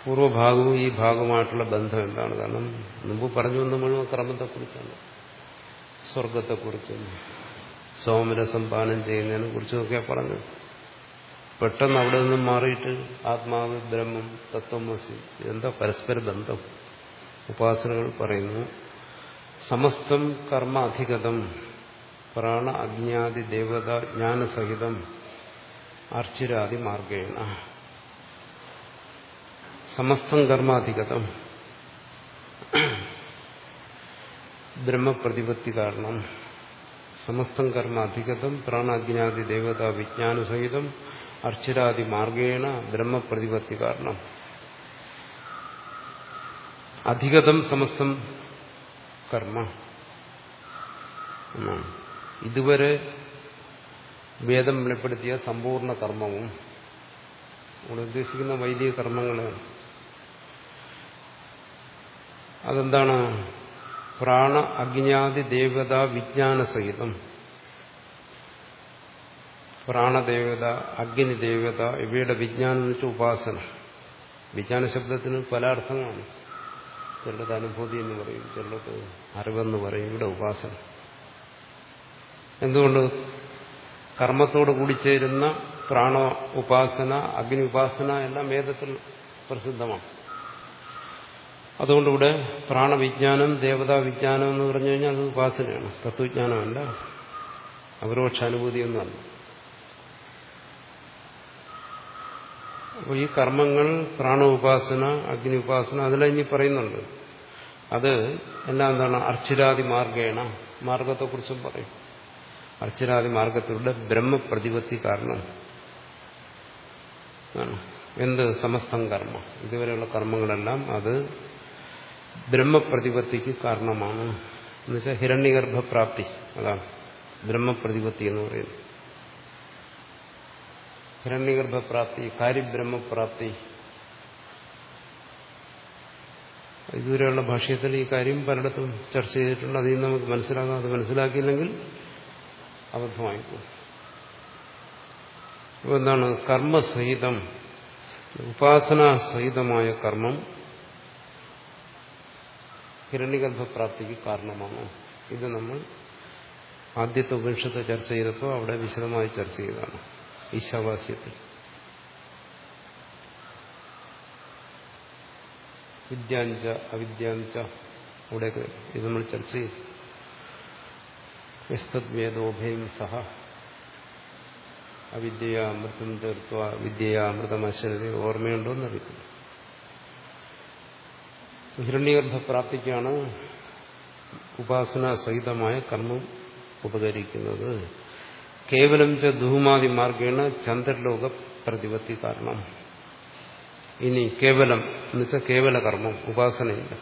പൂർവഭാഗവും ഈ ഭാഗവുമായിട്ടുള്ള ബന്ധം എന്താണ്? കാരണം മുമ്പ് പറഞ്ഞു വന്ന മുഴുവൻ ക്രമത്തെക്കുറിച്ചാണ് സ്വർഗത്തെക്കുറിച്ചും സോമരസം പാനം ചെയ്യുന്നതിനെ കുറിച്ചുമൊക്കെ പറഞ്ഞു. പെട്ടെന്ന് അവിടെ നിന്നും മാറിയിട്ട് ആത്മാവ് ബ്രഹ്മം തത്വമസി എന്താ പരസ്പര ബന്ധം? ഉപാസനകൾ പറയുന്നു സമസ്തം കർമ്മ അധികതം പ്രാണ അജ്ഞാതി ദേവത ജ്ഞാനസഹിതം അർച്ചിരാതി മാർഗേണ സമസ്തം കർമാധികതം ബ്രഹ്മപ്രതിപത്തി കാരണം. സമസ്തം കർമാധികതം പ്രാണാജ്ഞാതി ദേവതാ വിജ്ഞാനസഹിതം അർച്ചിരാതി മാർഗേണ ബ്രഹ്മപ്രതിപത്തി കാരണം. അധികതം സമസ്തം കർമ്മ. ഇതുവരെ വേദം വെളിപ്പെടുത്തിയ സമ്പൂർണ കർമ്മവും. നമ്മൾ ഉദ്ദേശിക്കുന്ന വൈദിക കർമ്മങ്ങൾ. അതെന്താണ്? പ്രാണ അജ്ഞാതി ദേവത വിജ്ഞാനസഹിതം പ്രാണദേവത അഗ്നിദേവത ഇവയുടെ വിജ്ഞാനം എന്ന് വെച്ചാൽ ഉപാസന. വിജ്ഞാന ശബ്ദത്തിന് പല അർത്ഥങ്ങളാണ്. ചിലത് അനുഭൂതി എന്ന് പറയും ചിലത് അറിവെന്ന് പറയും ഇവിടെ ഉപാസന. എന്തുകൊണ്ട്? കർമ്മത്തോട് കൂടി ചേരുന്ന പ്രാണ ഉപാസന അഗ്നി ഉപാസന എല്ലാം വേദത്തിൽ പ്രസിദ്ധമാണ്. അതുകൊണ്ടിവിടെ പ്രാണവിജ്ഞാനം ദേവതാ വിജ്ഞാനം എന്ന് പറഞ്ഞു കഴിഞ്ഞാൽ അത് ഉപാസനയാണ്. തത്വജ്ഞാനമല്ല അപരോക്ഷാനുഭൂതിയൊന്നുമല്ല. അപ്പോൾ ഈ കർമ്മങ്ങൾ പ്രാണ ഉപാസന അഗ്നി ഉപാസന അതെല്ലാം ഇനി പറയുന്നുണ്ട്. അത് എല്ലാം എന്താണ്? അർച്ചിരാതി മാർഗേണ മാർഗത്തെക്കുറിച്ചും പറയും. അർച്ചനാദി മാർഗത്തിലൂടെ ബ്രഹ്മപ്രതിപത്തി കാരണം. എന്ത് സമസ്തം കർമ്മ? ഇതുവരെയുള്ള കർമ്മങ്ങളെല്ലാം അത് ബ്രഹ്മപ്രതിപത്തിക്ക് കാരണമാണ്. എന്നുവെച്ചാൽ ഹിരണ്യഗർഭപ്രാപ്തി. അതാണ്. ബ്രഹ്മപ്രതിപത്തി എന്ന് പറയുന്നത്. ഹിരണ്യഗർഭപ്രാപ്തി കാര്യബ്രഹ്മപ്രാപ്തി. ഇതുവരെയുള്ള ഭാഷയത്തിൽ ഈ കാര്യം പലയിടത്തും ചർച്ച ചെയ്തിട്ടുണ്ട്. അതിൽ നമുക്ക് മനസ്സിലാക്കാം അത് മനസ്സിലാക്കിയില്ലെങ്കിൽ അബദ്ധമായിപ്പോകും അപ്പോൾ എന്താണ്? കർമ്മസഹിതം ഉപാസനാസഹിതമായ കർമ്മം ഹിരണ്യഗർഭപ്രാപ്തിക്ക് കാരണമാണ്. ഇത് നമ്മൾ ആദ്യത്തെ ഉപനിഷത്തെ ചർച്ച ചെയ്തപ്പോൾ അവിടെ വിശദമായി ചർച്ച ചെയ്തതാണ്. ഈശാവാസ്യത്തിൽ. വിദ്യാഞ്ച അവിദ്യാഞ്ച അവിടെയൊക്കെ ഇത് നമ്മൾ ചർച്ച ചെയ്തു. യസ്തദ്വേദോഭയം സഹ അവിദ്യയാമൃതം അമൃതം തീർത്ത വിദ്യയാ അമൃതമശ്വരത ഓർമ്മയുണ്ടോ എന്നറിയിക്കുന്നു ഹിരണ്യഗർഭപ്രാപ്തിക്കാണ് ഉപാസന സഹിതമായ കർമ്മം ഉപകരിക്കുന്നത്. കേവലം ച ധൂമാതി മാർഗേണ ചന്ദ്രലോക പ്രതിപത്തി കാരണം. ഇനി കേവലം എന്നുവെച്ചാൽ കേവല കർമ്മം ഉപാസനയില്ല.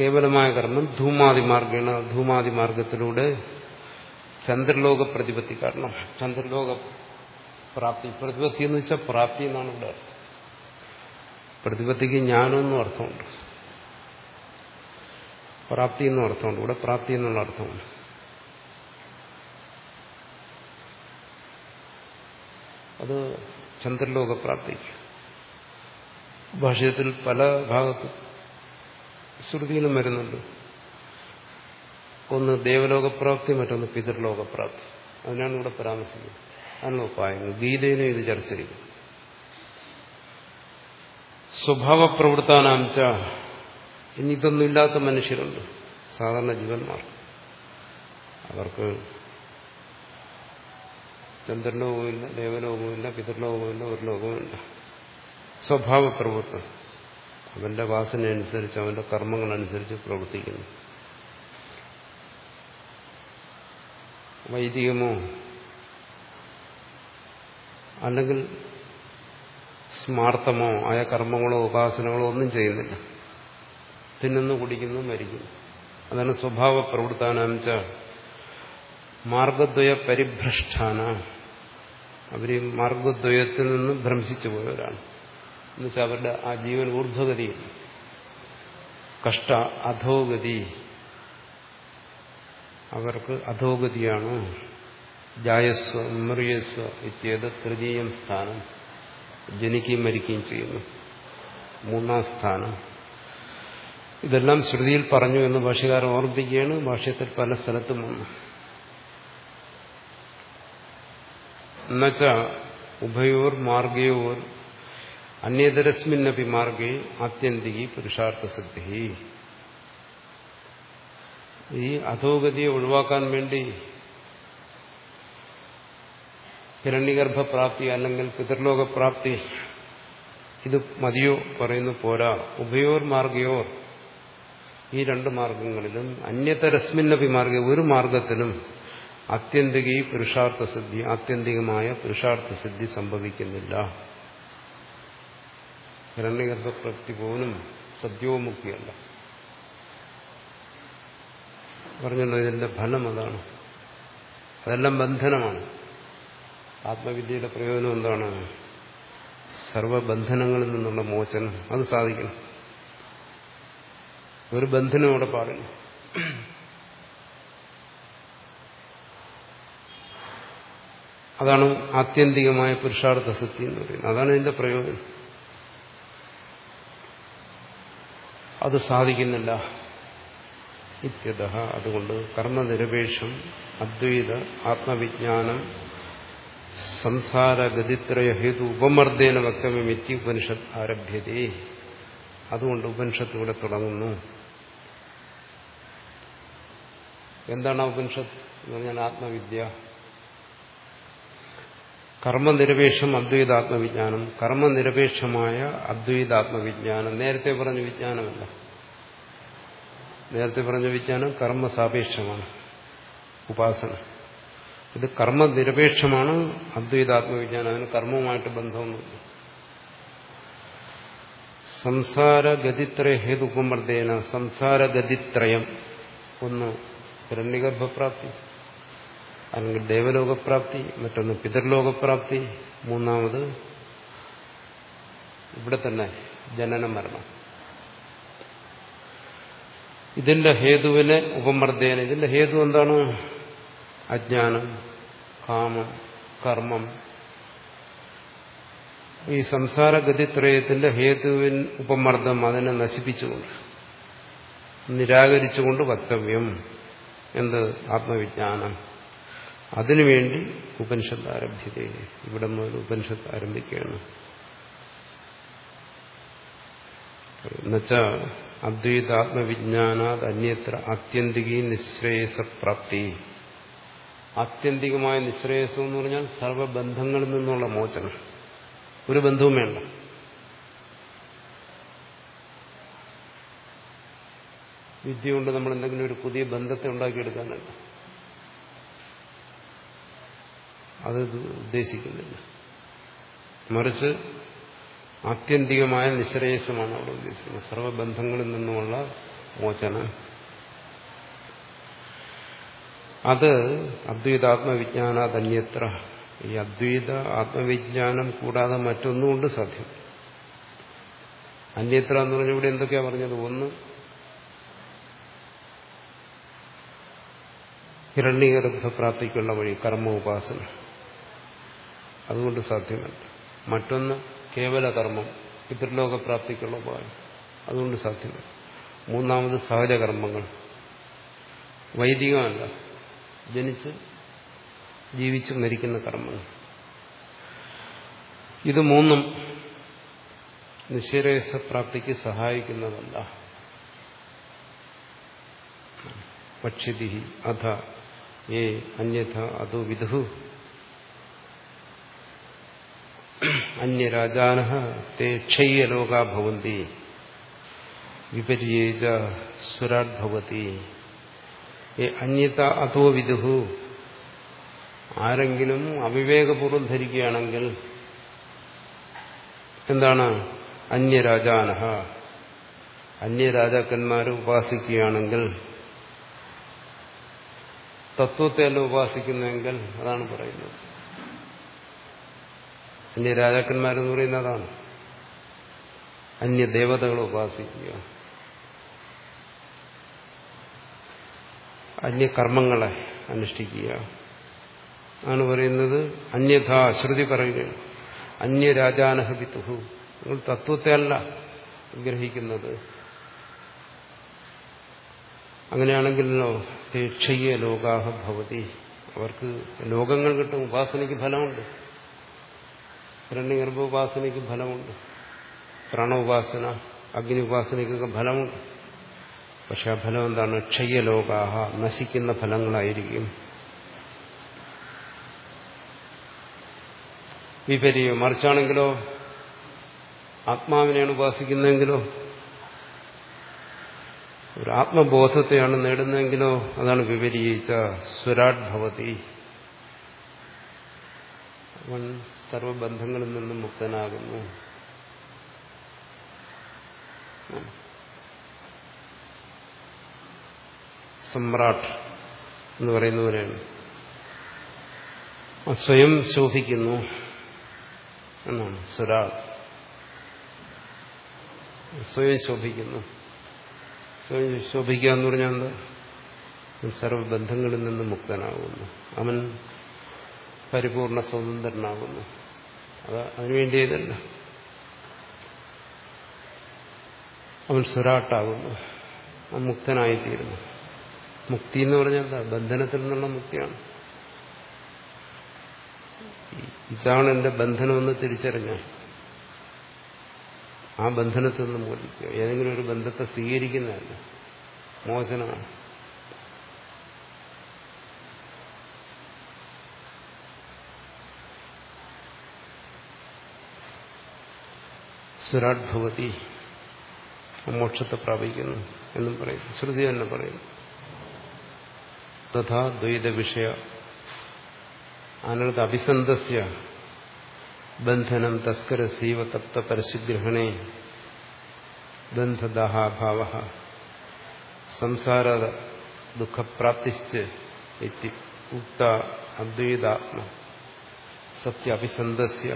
കേവലമായ കർമ്മം ധൂമാതി മാർഗേണ ധൂമാതി മാർഗത്തിലൂടെ ചന്ദ്രലോക പ്രതിപത്തി കാരണം. ചന്ദ്രലോക പ്രാപ്തി പ്രതിപത്തി എന്ന് വെച്ചാൽ പ്രാപ്തി എന്നാണ് ഇവിടെ അർത്ഥം. പ്രതിപത്തിക്ക് ജ്ഞാനമെന്നും അർത്ഥമുണ്ട്. പ്രാപ്തി എന്നും അർത്ഥമുണ്ട്. ഇവിടെ പ്രാപ്തി എന്നുള്ള അർത്ഥമുണ്ട്. അത് ചന്ദ്രലോക പ്രാപ്തി ഭാഷയത്തിൽ പല ഭാഗത്തും ശ്രുതിയിലും വരുന്നുണ്ട്. ഒന്ന് ദേവലോകപ്രാപ്തി മറ്റൊന്ന് പിതൃലോകപ്രാപ്തി. അതിനാണ് ഇവിടെ പരാമർശിക്കുന്നത്. അതിനുള്ള ഉപായങ്ങൾ. ഗീതയിലും ഇത് ചർച്ച ചെയ്തു. സ്വഭാവ പ്രവൃത്താനാംച്ച ഇനി ഇതൊന്നും ഇല്ലാത്ത മനുഷ്യരുണ്ട്. സാധാരണ ജീവന്മാർ. അവർക്ക് ചന്ദ്രലോകവുമില്ല ദേവലോകവുമില്ല പിതൃലോകവുമില്ല ഒരു ലോകവുമില്ല സ്വഭാവ പ്രവൃത്തം അവന്റെ വാസന അനുസരിച്ച് അവന്റെ കർമ്മങ്ങളനുസരിച്ച് പ്രവർത്തിക്കുന്നു. വൈദികമോ അല്ലെങ്കിൽ സ്മാർത്ഥമോ ആയ കർമ്മങ്ങളോ ഉപാസനകളോ ഒന്നും ചെയ്യുന്നില്ല. തിന്നുന്നു കുടിക്കുന്നു മരിക്കുന്നു. അതാണ് സ്വഭാവ പ്രവൃത്താനാമിച്ച മാർഗദ്വയ പരിഭ്രഷ്ടാന. അവർ മാർഗദ്വയത്തിൽ നിന്ന് ഭ്രംശിച്ചു പോയവരാണ് എന്നുവെച്ചാൽ അവരുടെ ആ ജീവൻ ഊർധ്വഗതി. കഷ്ട അധോഗതി. അവർക്ക് അധോഗതിയാണ്. ജായസ്വ മറിയസ്വ ഇത്യേത് തൃതീയം സ്ഥാനം. ജനിക്കുകയും മരിക്കുകയും ചെയ്യുന്നു. മൂന്നാം സ്ഥാനം. ഇതെല്ലാം ശ്രുതിയിൽ പറഞ്ഞു എന്ന് ഭാഷകാരൻ ഓർമ്മിപ്പിക്കുകയാണ്. ഭാഷ്യത്തിൽ പല സ്ഥലത്തും വന്നു. എന്നുവെച്ചാൽ ഉഭയോർ മാർഗയോർ അന്യതരസ്മിന്നപി മാർഗേ ആത്യന്തികി പുരുഷാർത്ഥ സിദ്ധി ഈ അധോഗതിയെ ഒഴിവാക്കാൻ വേണ്ടി ഹിരണ്യഗർഭപ്രാപ്തി അല്ലെങ്കിൽ പിതൃലോകപ്രാപ്തി ഇത് മതിയോ പറയുന്നു പോരാ. ഉഭയോർ മാർഗയോർ. ഈ രണ്ട് മാർഗങ്ങളിലും അന്യതരസ്മിന്നപി മാർഗ ഒരു മാർഗത്തിലും ആത്യന്തിക പുരുഷാർത്ഥ സിദ്ധി ആത്യന്തികമായ പുരുഷാർത്ഥ സിദ്ധി സംഭവിക്കുന്നില്ല. ഹിരണ്യഗർഭപ്രാപ്തി പോലും സദ്യോമുക്തിയല്ല പറഞ്ഞല്ലോ ഇതിന്റെ ഫലം അതാണ്. അതെല്ലാം ബന്ധനമാണ്. ആത്മവിദ്യയുടെ പ്രയോജനം എന്താണ്? സർവബന്ധനങ്ങളിൽ നിന്നുള്ള മോചനം. അത് സാധിക്കണം. ഒരു ബന്ധനം അവിടെ പാടില്ല. അതാണ് ആത്യന്തികമായ പുരുഷാർത്ഥ സിദ്ധി എന്ന് പറയുന്നത്. അതാണ് ഇതിന്റെ പ്രയോജനം. അത് സാധിക്കുന്നില്ല. ഇത്യത അതുകൊണ്ട് കർമ്മനിരപേക്ഷം അദ്വൈത ആത്മവിജ്ഞാനം സംസാരഗതിത്രയ ഹേതു ഉപമർദ്ദേന വക്തവ്യമെത്തി ഉപനിഷത്ത് ആരഭ്യതേ. അതുകൊണ്ട് ഉപനിഷത്ത് ഇവിടെ തുടങ്ങുന്നു. എന്താണ് ഉപനിഷത്ത്? എന്ന് പറഞ്ഞാൽ ആത്മവിദ്യ. കർമ്മനിരപേക്ഷം അദ്വൈതാത്മവിജ്ഞാനം കർമ്മനിരപേക്ഷമായ അദ്വൈതാത്മവിജ്ഞാനം. നേരത്തെ പറഞ്ഞ വിജ്ഞാനമല്ല. നേരത്തെ പറഞ്ഞ വിജ്ഞാനം കർമ്മസാപേക്ഷമാണ്. ഉപാസന. ഇത് കർമ്മനിരപേക്ഷമാണ് അദ്വൈതാത്മവിജ്ഞാനം. അതിന് കർമ്മവുമായിട്ട് ബന്ധമൊന്നുമില്ല. സംസാരഗതിത്രയ ഹേതുപമർദ്ദേന സംസാരഗതിത്രയം. ഒന്ന് ഹിരണ്യഗർഭപ്രാപ്തി അല്ലെങ്കിൽ ദേവലോകപ്രാപ്തി മറ്റൊന്ന് പിതൃലോകപ്രാപ്തി മൂന്നാമത് ഇവിടെ തന്നെ ജനന മരണം. ഇതിന്റെ ഹേതുവിനെ ഉപമർദ്ദേന ഇതിന്റെ ഹേതു എന്താണ്? അജ്ഞാനം കാമം കർമ്മം. ഈ സംസാരഗതിത്രയത്തിന്റെ ഹേതുവിൻ ഉപമർദ്ദം അതിനെ നശിപ്പിച്ചുകൊണ്ട് നിരാകരിച്ചുകൊണ്ട് വക്തവ്യം എന്ത്? ആത്മവിജ്ഞാനം. അതിനുവേണ്ടി ഉപനിഷത്ത് ആരംഭിക്കേ ഇവിടെ മുതൽ ഉപനിഷത്ത് ആരംഭിക്കുകയാണ്. എന്നുവെച്ചാ അദ്വൈതാത്മവിജ്ഞാനാത് അന്യത്ര ആത്യന്തിക നിശ്രേയസപ്രാപ്തി. ആത്യന്തികമായ നിശ്രേയസം എന്ന് പറഞ്ഞാൽ സർവബന്ധങ്ങളിൽ നിന്നുള്ള മോചനം. ഒരു ബന്ധവും വേണ്ട. വിദ്യ കൊണ്ട് നമ്മൾ എന്തെങ്കിലും ഒരു പുതിയ ബന്ധത്തെ ഉണ്ടാക്കിയെടുക്കാനല്ല അത് ഉദ്ദേശിക്കുന്നില്ല. മറിച്ച് ആത്യന്തികമായ നിശ്രേയസമാണ് അവിടെ ഉദ്ദേശിക്കുന്നത്. സർവബന്ധങ്ങളിൽ നിന്നുമുള്ള മോചനം. അത് അദ്വൈതാത്മവിജ്ഞാനാതന്യത്ര ഈ അദ്വൈത ആത്മവിജ്ഞാനം കൂടാതെ മറ്റൊന്നുകൊണ്ട് സാധ്യം. അന്യത്ര എന്ന് പറഞ്ഞ ഇവിടെ എന്തൊക്കെയാ പറഞ്ഞത്? ഒന്ന് ഹിരണ്യഗർഭപ്രാപ്തിക്കുള്ള വഴി കർമ്മ ഉപാസന അതുകൊണ്ട് സാധ്യമല്ല. മറ്റൊന്ന് കേവല കർമ്മം പിതൃലോകപ്രാപ്തിക്കുള്ള ഉപായം. അതുകൊണ്ട് സാധ്യമല്ല. മൂന്നാമത് സഹജകർമ്മങ്ങൾ വൈദികമല്ല. ജനിച്ച് ജീവിച്ച് മരിക്കുന്ന കർമ്മങ്ങൾ. ഇത് മൂന്നും നിശ്ചയരഹസ്യപ്രാപ്തിക്ക് സഹായിക്കുന്നതല്ല. പക്ഷിതി അഥ ഏ അന്യഥ അതോ വിദുഹു അന്യരാജാന ഭവന്തി വിപര്യേജ സുരാട് ഭവതി അന്യത അതോ വിദുഹു ആരെങ്കിലും അവിവേകപൂർവം ധരിക്കുകയാണെങ്കിൽ എന്താണ്? അന്യരാജാനഹ അന്യരാജാക്കന്മാരെ ഉപാസിക്കുകയാണെങ്കിൽ തത്വത്തെയല്ല ഉപാസിക്കുന്നെങ്കിൽ അതാണ് പറയുന്നത്. അന്യരാജാക്കന്മാരെന്ന് പറയുന്ന അതാണ്. അന്യദേവതകളെ ഉപാസിക്കുക. അന്യകർമ്മങ്ങളെ അനുഷ്ഠിക്കുക. ആണ് പറയുന്നത് അന്യഥാ ശ്രുതി പറയുകയാണ്. അന്യരാജാനഹ വിത്തുഹു നിങ്ങൾ തത്വത്തെ അല്ല ഗ്രഹിക്കുന്നത്. അങ്ങനെയാണെങ്കിലോ തീക്ഷയ്യ ലോകാഹ ഭവതി. അവർക്ക് ലോകങ്ങൾ കിട്ടും ഉപാസനയ്ക്ക് ഫലമുണ്ട്. ഹിരണ്യഗർഭ ഉപാസനയ്ക്ക് ഫലമുണ്ട്. പ്രാണ ഉപാസന അഗ്നി ഉപാസനയ്ക്കൊക്കെ ഫലമുണ്ട്. പക്ഷെ ആ ഫലം എന്താണ് ക്ഷയ്യലോകാഹ നശിക്കുന്ന ഫലങ്ങളായിരിക്കും. വിപരീയം മറിച്ചാണെങ്കിലോ? ആത്മാവിനെയാണ് ഉപാസിക്കുന്നതെങ്കിലോ? ഒരു ആത്മബോധത്തെയാണ് നേടുന്നതെങ്കിലോ? അതാണ് വിപരീച്ച സ്വരാട് ഭവതി. സർവബന്ധങ്ങളിൽ നിന്നും മുക്തനാകുന്നു. സമ്രാട്ട് എന്ന് പറയുന്നവരെയാണ് സ്വയം ശോഭിക്കുന്നു എന്നാണ് സ്വരാൾ. സ്വയം ശോഭിക്കുന്നു. സ്വയം ശോഭിക്കുക എന്ന് പറഞ്ഞാൽ എന്താ? സർവബന്ധങ്ങളിൽ നിന്നും മുക്തനാകുന്നു. അവൻ പരിപൂർണ സ്വതന്ത്രനാകുന്നു. അത് അതിനുവേണ്ടി ഇതല്ല അവൻ സ്വരാട്ടാകുന്നു. അവൻ മുക്തനായിത്തീരുന്നു. മുക്തി എന്ന് പറഞ്ഞാൽ ബന്ധനത്തിൽ നിന്നുള്ള മുക്തിയാണ്. ഇതാണ് എന്റെ ബന്ധനമെന്ന് തിരിച്ചറിഞ്ഞ ആ ബന്ധനത്തിൽ നിന്ന് മോചിക്കുക ഏതെങ്കിലും ഒരു ബന്ധത്തെ സ്വീകരിക്കുന്നതല്ല. മോചനമാണ്. സുരാട് ഭവതി മോക്ഷത്തെ പ്രാപിക്കുന്നു എന്നും പറയുന്നു ശ്രുതി തന്നെ പറയുന്നു തഥാ ദ്വൈത വിഷയ അനർത്ഥ അഭിസന്ധസ്യ ബന്ധനം തസ്കര സീവ തപ്ത പരശുഗ്രഹണേ ബന്ധദാഹാഭാവ സംസാര ദുഃഖപ്രാപ്തിശ്ച ഉക്ത അദ്വൈതാത്മ സത്യ അഭിസന്ധസ്യ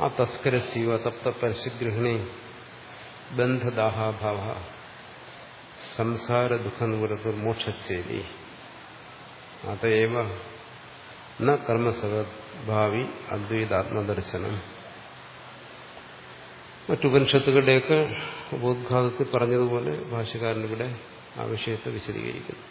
ആ തസ്കര സീവ തപ്ത പരശുഗ്രഹണേ ബന്ധദാഹാഭാവ സംസാര ദുഃഖനിവൃത്തിർമോക്ഷേരി അതേവ ന കർമ്മസഭാവി അദ്വൈതാത്മദർശനം മറ്റുപനിഷത്തുകളുടെയൊക്കെ ഉപോദ്ഘാതത്തിൽ പറഞ്ഞതുപോലെ ഭാഷകാരനിവിടെ ആ വിഷയത്തെ വിശദീകരിക്കുന്നു